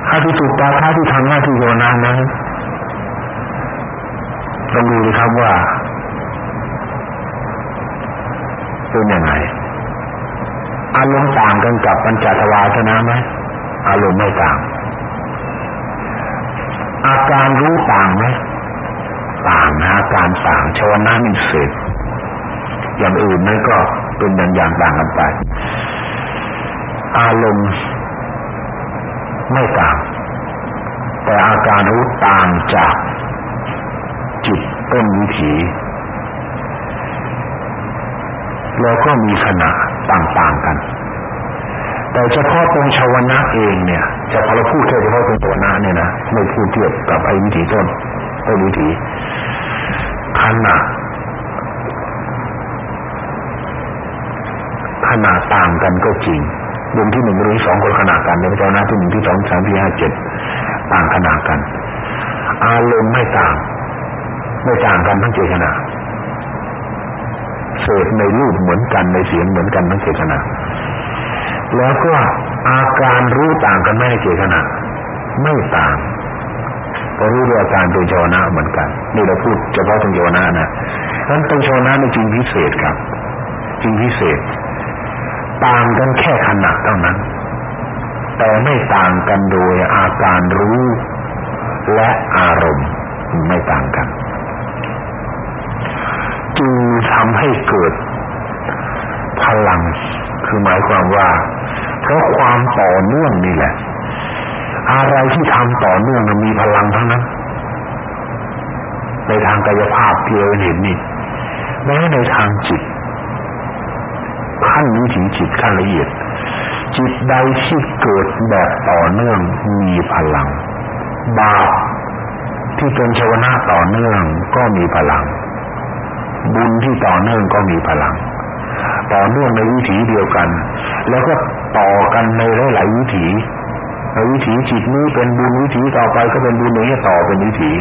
ถ้าที่ถูกตาถ้าที่ทำหน้าที่โยนานั้นต้องดูเลยครับว่าเป็นยังไงอารมณ์ต่างกันกับปัญจทวารนะไหมอารมณ์ไม่ต่าง อาการรู้ต่างไหมต่างนะการต่างชวนามิเศษอย่างอื่นนั่นก็ เป็นอย่างต่างกันไปอารมณ์ไม่ต่าง แต่อาการรู้ต่างจากจิตต้นวิถีแล้วก็มีขนาดต่างๆกัน แต่เฉพาะตรงชาวนะเองเนี่ยจะพอเราพูดแค่เฉพาะตรงชาวนะเนี่ยนะไม่พูดเทียบกับไอ้วิถีต้นต้นวิถีขนา ขนาดต่างกันก็จริงวมที่หนึ่งรวมที่สองคนขนาดกันในพระเจ้านะที่หนึ่งที่สองสามที่ห้าเจ็ดต่างขนาดกัน อารมณ์ไม่ต่าง ไม่ต่างกันทั้งเจตนาเสพในรูปเหมือนกันในเสียงเหมือนกันทั้งเจตนาแล้วก็อาการรู้ต่างกันไม่ในเจตนาไม่ต่างก็รู้ด้วยอาการเป็นโจนะเหมือนกันนี่เราพูดเฉพาะตรงโจนะนะนั้นตรงโจนะนี่จริงพิเศษครับ จริงพิเศษ ต่างกันแค่ขนาดเท่านั้น แต่ไม่ต่างกันโดยอาการรู้ และอารมณ์ไม่ต่างกัน จึงทำให้เกิด พลัง คือหมายความว่า เพราะความต่อเนื่องนี่แหละ อะไรที่ทำต่อเนื่องมีพลังทั้งนั้น ในทางกายภาพที่เราเห็นนี่แม้ในทางจิต ขั้นวิถีจิตขั้นละเอียด จิตใดที่เกิดแบบต่อเนื่องมีพลัง บาปที่เป็นชวนาต่อเนื่องก็มีพลัง บุญที่ต่อเนื่องก็มีพลัง ต่อเนื่องในวิถีเดียวกัน แล้วก็ต่อกันในหลายๆวิถีวิถีจิตนี้เป็นบุญวิถีต่อไปก็เป็นบุญนี้ต่อเป็นวิถี